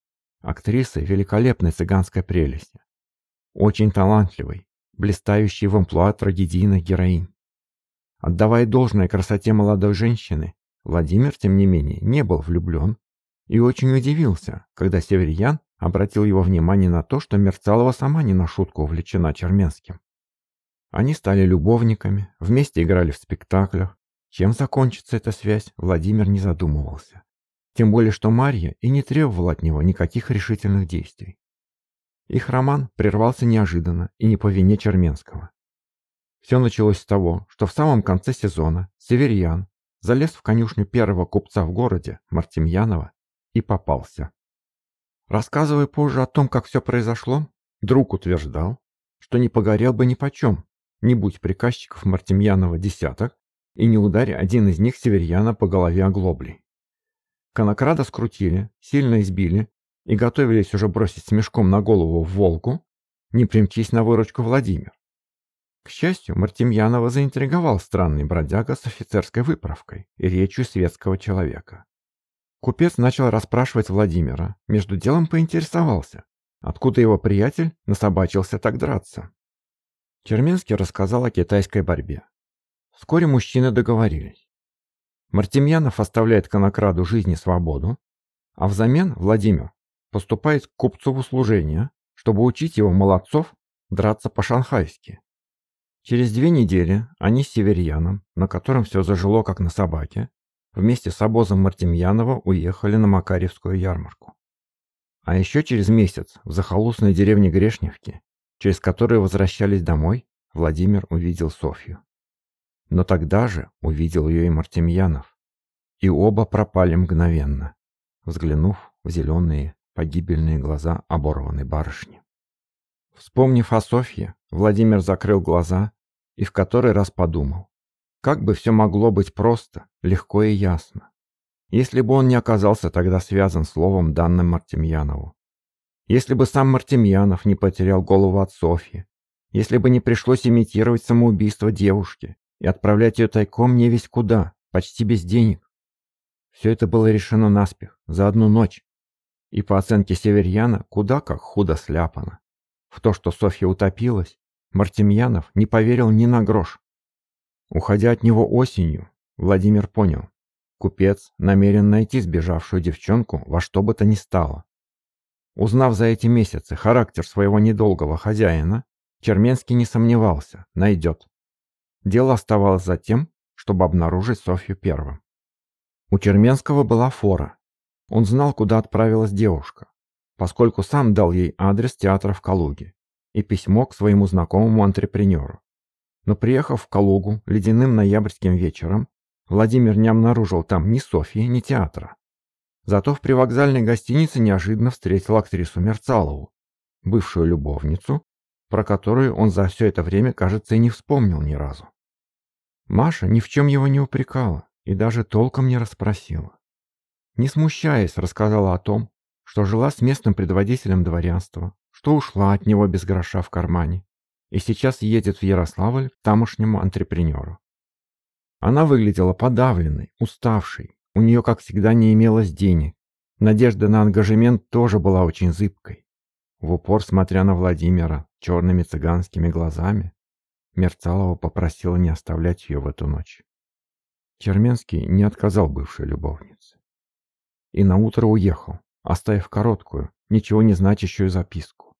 актрисой великолепной цыганской прелести. Очень талантливой, блистающей в амплуа трагедийных героинь. Отдавая должное красоте молодой женщины, Владимир, тем не менее, не был влюблен и очень удивился, когда Северьян обратил его внимание на то, что Мерцалова сама не на шутку увлечена Черменским. Они стали любовниками, вместе играли в спектаклях. Чем закончится эта связь, Владимир не задумывался. Тем более, что Марья и не требовала от него никаких решительных действий. Их роман прервался неожиданно и не по вине Черменского. Все началось с того, что в самом конце сезона Северьян залез в конюшню первого купца в городе, Мартемьянова, и попался. Рассказывая позже о том, как все произошло, друг утверждал, что не погорел бы ни почем, не будь приказчиков Мартемьянова десяток, и не ударь один из них Северьяна по голове оглоблей. Конокрада скрутили, сильно избили и готовились уже бросить с мешком на голову в Волгу, не примчись на выручку Владимир. К счастью, Мартемьянова заинтриговал странный бродяга с офицерской выправкой и речью светского человека. Купец начал расспрашивать Владимира, между делом поинтересовался, откуда его приятель насобачился так драться. Черменский рассказал о китайской борьбе. Вскоре мужчины договорились. Мартемьянов оставляет конокраду жизнь и свободу, а взамен Владимир поступает к купцу в услужение, чтобы учить его молодцов драться по-шанхайски. Через две недели они с северьяном, на котором все зажило как на собаке, вместе с обозом Мартемьянова уехали на Макаревскую ярмарку. А еще через месяц в захолустной деревне Грешневки, через которую возвращались домой, Владимир увидел Софью. Но тогда же увидел ее и Мартемьянов. И оба пропали мгновенно, взглянув в зеленые погибельные глаза оборванной барышни. Вспомнив о Софье, Владимир закрыл глаза и в который раз подумал, как бы все могло быть просто, легко и ясно, если бы он не оказался тогда связан словом, данным Мартемьянову. Если бы сам Мартемьянов не потерял голову от Софьи, если бы не пришлось имитировать самоубийство девушки и отправлять ее тайком не весь куда, почти без денег. Все это было решено наспех, за одну ночь. И по оценке Северьяна, куда как худо сляпано. В то, что Софья утопилась, Мартемьянов не поверил ни на грош. Уходя от него осенью, Владимир понял, купец намерен найти сбежавшую девчонку во что бы то ни стало. Узнав за эти месяцы характер своего недолгого хозяина, Черменский не сомневался, найдет. Дело оставалось за тем, чтобы обнаружить Софью первым. У Черменского была фора. Он знал, куда отправилась девушка, поскольку сам дал ей адрес театра в Калуге и письмо к своему знакомому антрепренеру. Но приехав в Калугу ледяным ноябрьским вечером, Владимир не обнаружил там ни Софьи, ни театра. Зато в привокзальной гостинице неожиданно встретил актрису Мерцалову, бывшую любовницу, про которую он за все это время, кажется, и не вспомнил ни разу. Маша ни в чем его не упрекала и даже толком не расспросила. Не смущаясь, рассказала о том, что жила с местным предводителем дворянства, что ушла от него без гроша в кармане и сейчас едет в Ярославль к тамошнему антрепренеру. Она выглядела подавленной, уставшей, у нее, как всегда, не имелось денег, Надежда на ангажемент тоже была очень зыбкой. В упор, смотря на Владимира черными цыганскими глазами, Мерцалова попросила не оставлять ее в эту ночь. Черменский не отказал бывшей любовнице. И наутро уехал, оставив короткую, ничего не значащую записку.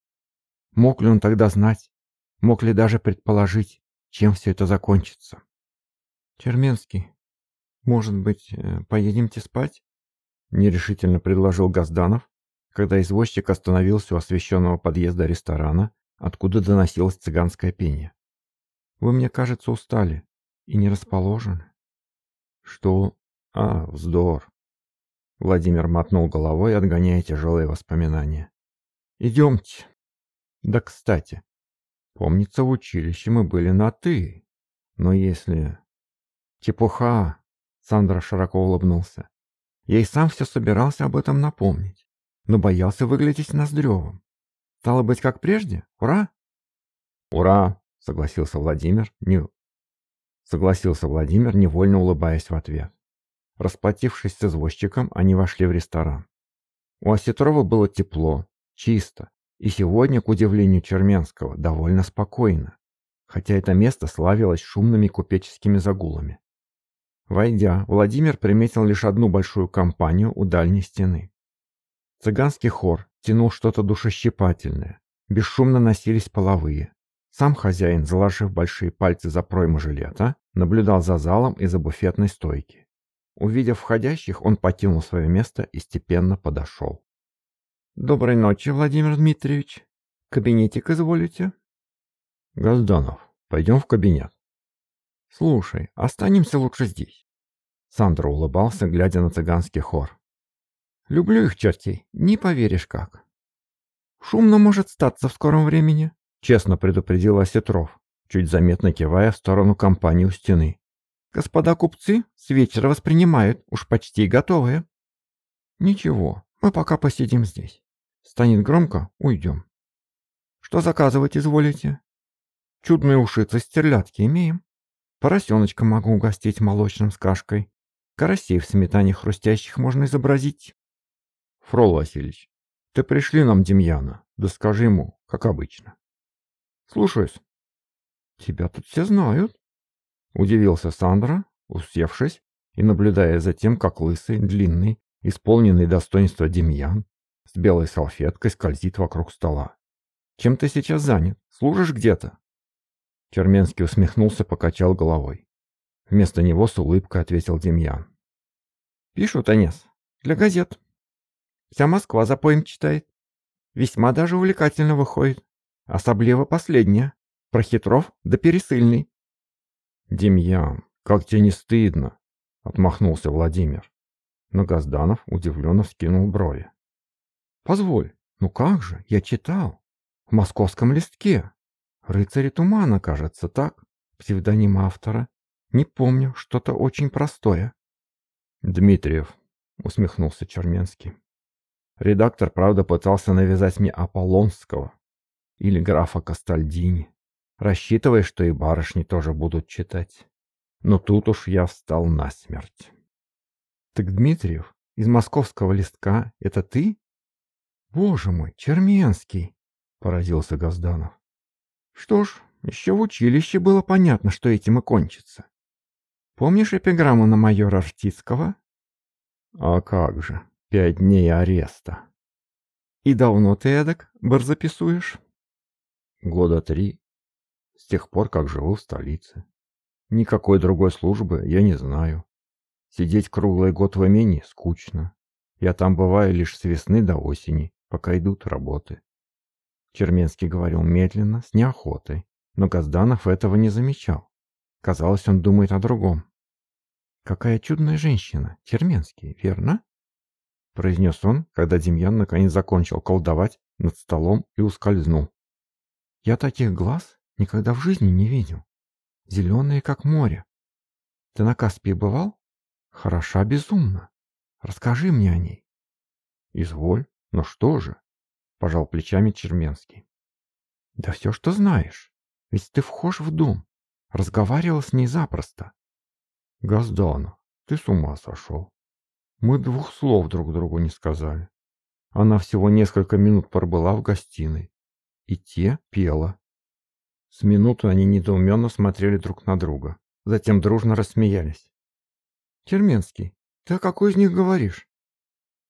Мог ли он тогда знать, мог ли даже предположить, чем все это закончится? «Черменский, может быть, э, поедемте спать?» Нерешительно предложил Газданов, когда извозчик остановился у освещенного подъезда ресторана, откуда доносилось цыганское пение. «Вы, мне кажется, устали и не расположены». «Что? А, вздор!» Владимир мотнул головой, отгоняя тяжелые воспоминания. «Идемте. Да, кстати, помнится, в училище мы были на «ты». Но если...» «Чепуха!» — Сандра широко улыбнулся. Я и сам все собирался об этом напомнить, но боялся выглядеть ноздревым. Стало быть, как прежде? Ура!» «Ура!» — согласился Владимир, не... согласился Владимир, невольно улыбаясь в ответ. Расплатившись с извозчиком, они вошли в ресторан. У Осетрова было тепло, чисто, и сегодня, к удивлению Черменского, довольно спокойно, хотя это место славилось шумными купеческими загулами. Войдя, Владимир приметил лишь одну большую компанию у дальней стены. Цыганский хор тянул что-то душещипательное, бесшумно носились половые. Сам хозяин, заложив большие пальцы за пройму жилета, наблюдал за залом из-за буфетной стойки. Увидев входящих, он покинул свое место и степенно подошел. «Доброй ночи, Владимир Дмитриевич. Кабинетик изволите?» «Газданов, пойдем в кабинет». «Слушай, останемся лучше здесь». Сандра улыбался, глядя на цыганский хор. «Люблю их чертей, не поверишь как». «Шумно может статься в скором времени», — честно предупредил Осетров, чуть заметно кивая в сторону компании у стены. «Господа купцы с вечера воспринимают, уж почти готовые». «Ничего, мы пока посидим здесь. Станет громко, уйдем». «Что заказывать изволите?» «Чудные ушицы стерлядки имеем?» Поросеночка могу угостить молочным с кашкой. Карасей в сметане хрустящих можно изобразить. Фрол Васильевич, ты пришли нам Демьяна, да скажи ему, как обычно. Слушаюсь. Тебя тут все знают. Удивился Сандра, усевшись и наблюдая за тем, как лысый, длинный, исполненный достоинства Демьян с белой салфеткой скользит вокруг стола. Чем ты сейчас занят? Служишь где-то? Черменский усмехнулся, покачал головой. Вместо него с улыбкой ответил Демьян. «Пишут, Анес, для газет. Вся Москва за поем читает. Весьма даже увлекательно выходит. Особливо последняя. Про хитров да пересыльный». «Демьян, как тебе не стыдно?» — отмахнулся Владимир. Но Газданов удивленно вскинул брови. «Позволь, ну как же, я читал. В московском листке. Рыцари тумана, кажется, так? Псевдоним автора. Не помню, что-то очень простое. Дмитриев, усмехнулся Черменский. Редактор, правда, пытался навязать мне Аполлонского или графа Кастальдини, рассчитывая, что и барышни тоже будут читать. Но тут уж я встал насмерть. Так Дмитриев из московского листка — это ты? Боже мой, Черменский! — поразился Газданов. Что ж, еще в училище было понятно, что этим и кончится. Помнишь эпиграмму на майора Артицкого? А как же, пять дней ареста. И давно ты эдак барзаписуешь? Года три. С тех пор, как живу в столице. Никакой другой службы я не знаю. Сидеть круглый год в имении скучно. Я там бываю лишь с весны до осени, пока идут работы. Черменский говорил медленно, с неохотой, но Газданов этого не замечал. Казалось, он думает о другом. «Какая чудная женщина, Черменский, верно?» произнес он, когда Демьян наконец закончил колдовать над столом и ускользнул. «Я таких глаз никогда в жизни не видел. Зеленые, как море. Ты на Каспии бывал? Хороша безумно. Расскажи мне о ней». «Изволь, но что же?» — пожал плечами Черменский. «Да все, что знаешь. Ведь ты вхож в дом. Разговаривал с ней запросто». «Газданов, ты с ума сошел. Мы двух слов друг другу не сказали. Она всего несколько минут пробыла в гостиной. И те пела. С минуту они недоуменно смотрели друг на друга. Затем дружно рассмеялись. «Терменский, ты о какой из них говоришь?»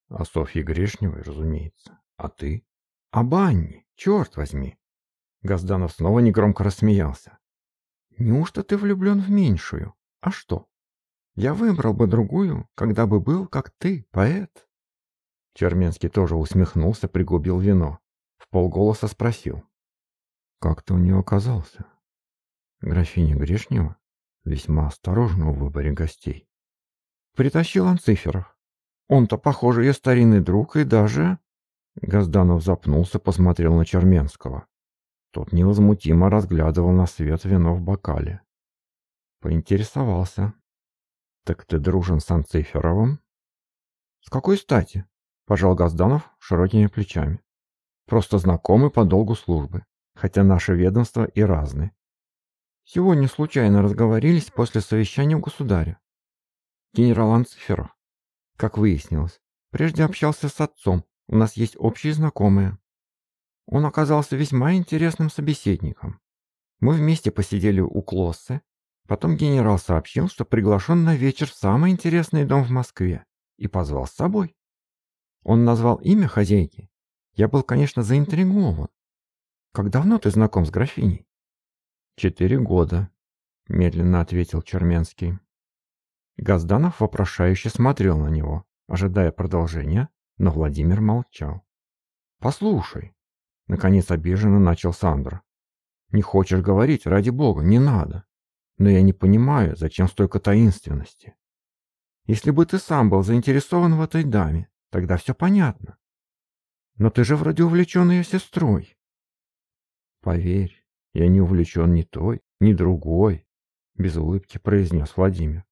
«О Софье Грешневой, разумеется. А ты?» «Об Анне, черт возьми!» Газданов снова негромко рассмеялся. «Неужто ты влюблен в меньшую? А что? Я выбрал бы другую, когда бы был, как ты, поэт». Черменский тоже усмехнулся, пригубил вино. В полголоса спросил. «Как ты у нее оказался?» Графиня Грешнева весьма осторожна в выборе гостей. «Притащил Анциферов. Он-то, похоже, ее старинный друг и даже...» Газданов запнулся, посмотрел на Черменского. Тот невозмутимо разглядывал на свет вино в бокале. Поинтересовался. «Так ты дружен с Анциферовым?» «С какой стати?» – пожал Газданов широкими плечами. «Просто знакомы по долгу службы, хотя наши ведомства и разные. Сегодня случайно разговорились после совещания у государя. Генерал Анциферов, как выяснилось, прежде общался с отцом, у нас есть общие знакомые. Он оказался весьма интересным собеседником. Мы вместе посидели у Клоссы. Потом генерал сообщил, что приглашен на вечер в самый интересный дом в Москве и позвал с собой. Он назвал имя хозяйки. Я был, конечно, заинтригован. Как давно ты знаком с графиней? Четыре года, медленно ответил Черменский. Газданов вопрошающе смотрел на него, ожидая продолжения, но Владимир молчал. «Послушай, Наконец обиженно начал Сандра. «Не хочешь говорить? Ради бога, не надо. Но я не понимаю, зачем столько таинственности. Если бы ты сам был заинтересован в этой даме, тогда все понятно. Но ты же вроде увлечен ее сестрой». «Поверь, я не увлечен ни той, ни другой», — без улыбки произнес Владимир.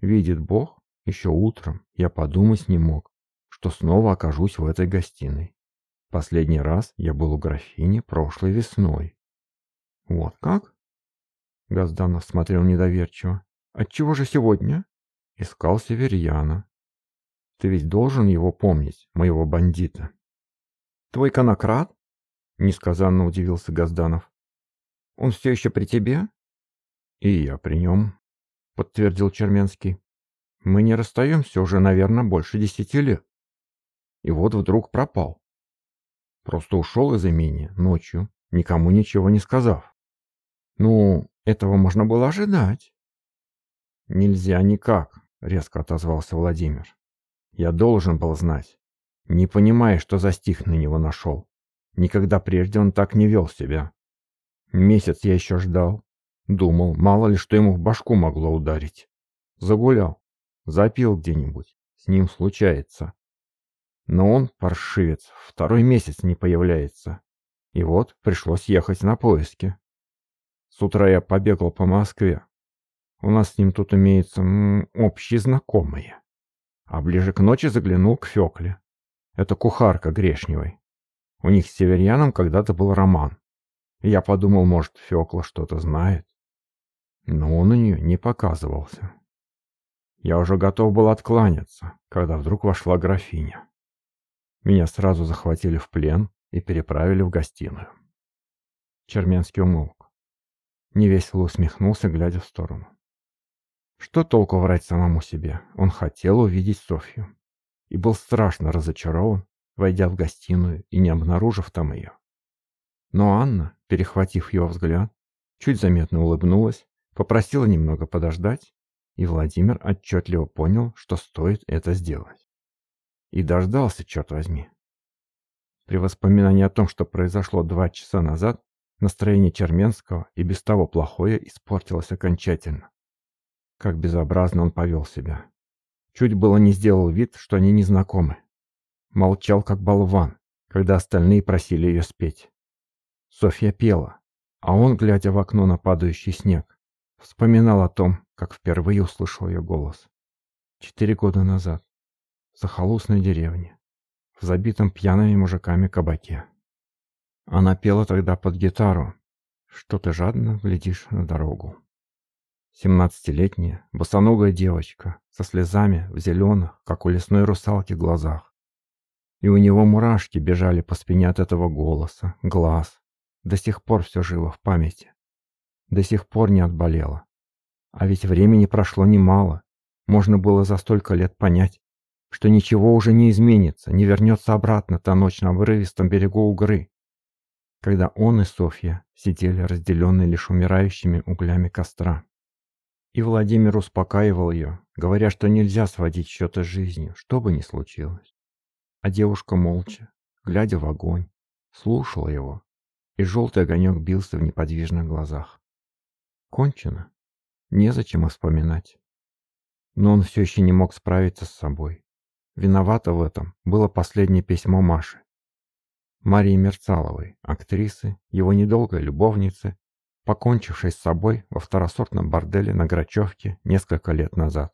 «Видит Бог, еще утром я подумать не мог, что снова окажусь в этой гостиной. Последний раз я был у графини прошлой весной. Вот как? Газданов смотрел недоверчиво. Отчего же сегодня? Искал Северьяна. Ты ведь должен его помнить, моего бандита. Твой конократ? Несказанно удивился Газданов. Он все еще при тебе? И я при нем, подтвердил Черменский. Мы не расстаемся уже, наверное, больше десяти лет. И вот вдруг пропал. Просто ушел из имения ночью, никому ничего не сказав. Ну, этого можно было ожидать. Нельзя никак, резко отозвался Владимир. Я должен был знать. Не понимая, что за стих на него нашел. Никогда прежде он так не вел себя. Месяц я еще ждал. Думал, мало ли что ему в башку могло ударить. Загулял. Запил где-нибудь. С ним случается. Но он, паршивец, второй месяц не появляется. И вот пришлось ехать на поиски. С утра я побегал по Москве. У нас с ним тут имеются общие знакомые. А ближе к ночи заглянул к Фекле. Это кухарка Грешневой. У них с Северьяном когда-то был роман. Я подумал, может, Фекла что-то знает. Но он у нее не показывался. Я уже готов был откланяться, когда вдруг вошла графиня. Меня сразу захватили в плен и переправили в гостиную. Черменский умолк. Невесело усмехнулся, глядя в сторону. Что толку врать самому себе? Он хотел увидеть Софью. И был страшно разочарован, войдя в гостиную и не обнаружив там ее. Но Анна, перехватив его взгляд, чуть заметно улыбнулась, попросила немного подождать, и Владимир отчетливо понял, что стоит это сделать. И дождался, черт возьми. При воспоминании о том, что произошло два часа назад, настроение Черменского и без того плохое испортилось окончательно. Как безобразно он повел себя. Чуть было не сделал вид, что они не знакомы. Молчал, как болван, когда остальные просили ее спеть. Софья пела, а он, глядя в окно на падающий снег, вспоминал о том, как впервые услышал ее голос. Четыре года назад в захолустной деревне, в забитом пьяными мужиками кабаке. Она пела тогда под гитару, что ты жадно глядишь на дорогу. Семнадцатилетняя, босоногая девочка, со слезами в зеленых, как у лесной русалки, глазах. И у него мурашки бежали по спине от этого голоса, глаз. До сих пор все живо в памяти. До сих пор не отболело. А ведь времени прошло немало. Можно было за столько лет понять, что ничего уже не изменится, не вернется обратно та ночь на обрывистом берегу Угры, когда он и Софья сидели разделенные лишь умирающими углями костра. И Владимир успокаивал ее, говоря, что нельзя сводить счеты с жизнью, что бы ни случилось. А девушка молча, глядя в огонь, слушала его, и желтый огонек бился в неподвижных глазах. Кончено. Незачем вспоминать. Но он все еще не мог справиться с собой. Виновато в этом было последнее письмо Маши. Марии Мерцаловой, актрисы, его недолгой любовницы, покончившей с собой во второсортном борделе на Грачевке несколько лет назад.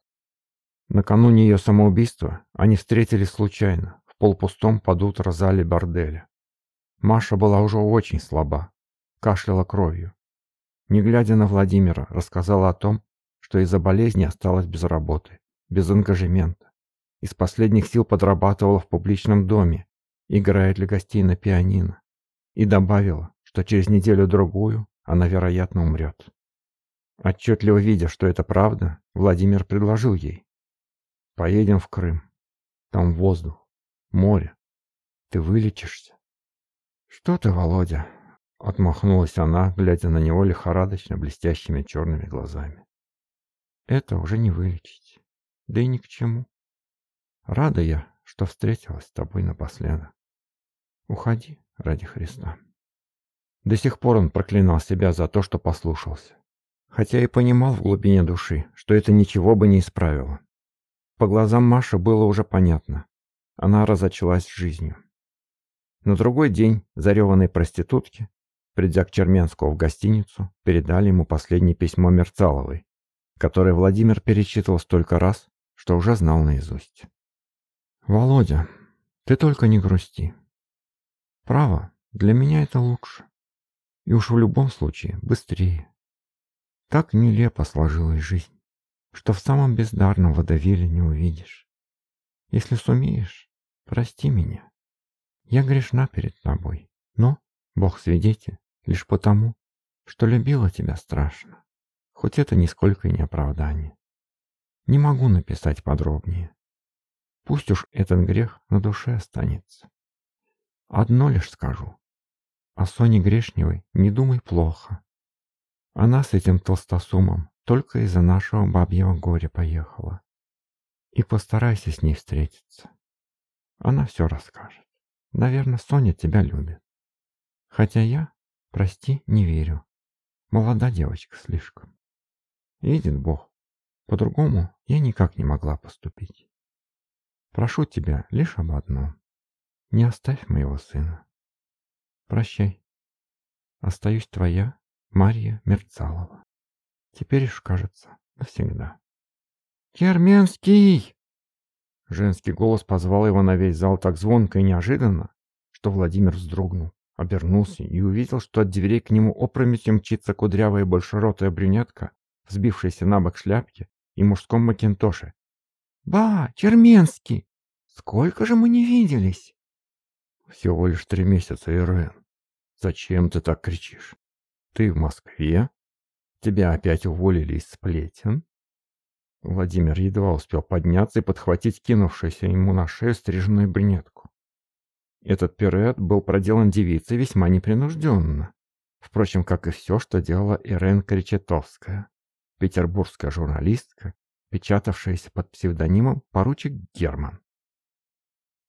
Накануне ее самоубийства они встретились случайно, в полупустом под утро зале борделя. Маша была уже очень слаба, кашляла кровью. Не глядя на Владимира, рассказала о том, что из-за болезни осталась без работы, без ангажемента из последних сил подрабатывала в публичном доме, играя для гостей на пианино, и добавила, что через неделю-другую она, вероятно, умрет. Отчетливо видя, что это правда, Владимир предложил ей. «Поедем в Крым. Там воздух, море. Ты вылечишься». «Что ты, Володя?» — отмахнулась она, глядя на него лихорадочно блестящими черными глазами. «Это уже не вылечить. Да и ни к чему. Рада я, что встретилась с тобой напоследок. Уходи ради Христа. До сих пор он проклинал себя за то, что послушался. Хотя и понимал в глубине души, что это ничего бы не исправило. По глазам Маши было уже понятно. Она разочлась жизнью. На другой день зареванной проститутки, придя к Черменскому в гостиницу, передали ему последнее письмо Мерцаловой, которое Владимир перечитывал столько раз, что уже знал наизусть. Володя, ты только не грусти. Право, для меня это лучше. И уж в любом случае быстрее. Так нелепо сложилась жизнь, что в самом бездарном водовиле не увидишь. Если сумеешь, прости меня. Я грешна перед тобой, но, Бог свидетель, лишь потому, что любила тебя страшно. Хоть это нисколько и не оправдание. Не могу написать подробнее. Пусть уж этот грех на душе останется. Одно лишь скажу. О Соне Грешневой не думай плохо. Она с этим толстосумом только из-за нашего бабьего горя поехала. И постарайся с ней встретиться. Она все расскажет. Наверное, Соня тебя любит. Хотя я, прости, не верю. Молода девочка слишком. Видит Бог. По-другому я никак не могла поступить. Прошу тебя лишь об одном. Не оставь моего сына. Прощай. Остаюсь твоя, Марья Мерцалова. Теперь уж, кажется, навсегда. «Керменский!» Женский голос позвал его на весь зал так звонко и неожиданно, что Владимир вздрогнул, обернулся и увидел, что от дверей к нему опрометью мчится кудрявая большеротая брюнетка, взбившаяся на бок шляпки и мужском макинтоше, «Ба, Черменский! Сколько же мы не виделись?» «Всего лишь три месяца, Ирен. Зачем ты так кричишь? Ты в Москве? Тебя опять уволили из сплетен?» Владимир едва успел подняться и подхватить кинувшуюся ему на шею стриженную брюнетку. Этот пируэт был проделан девицей весьма непринужденно. Впрочем, как и все, что делала Ирен Кречетовская, петербургская журналистка, печатавшаяся под псевдонимом поручик Герман.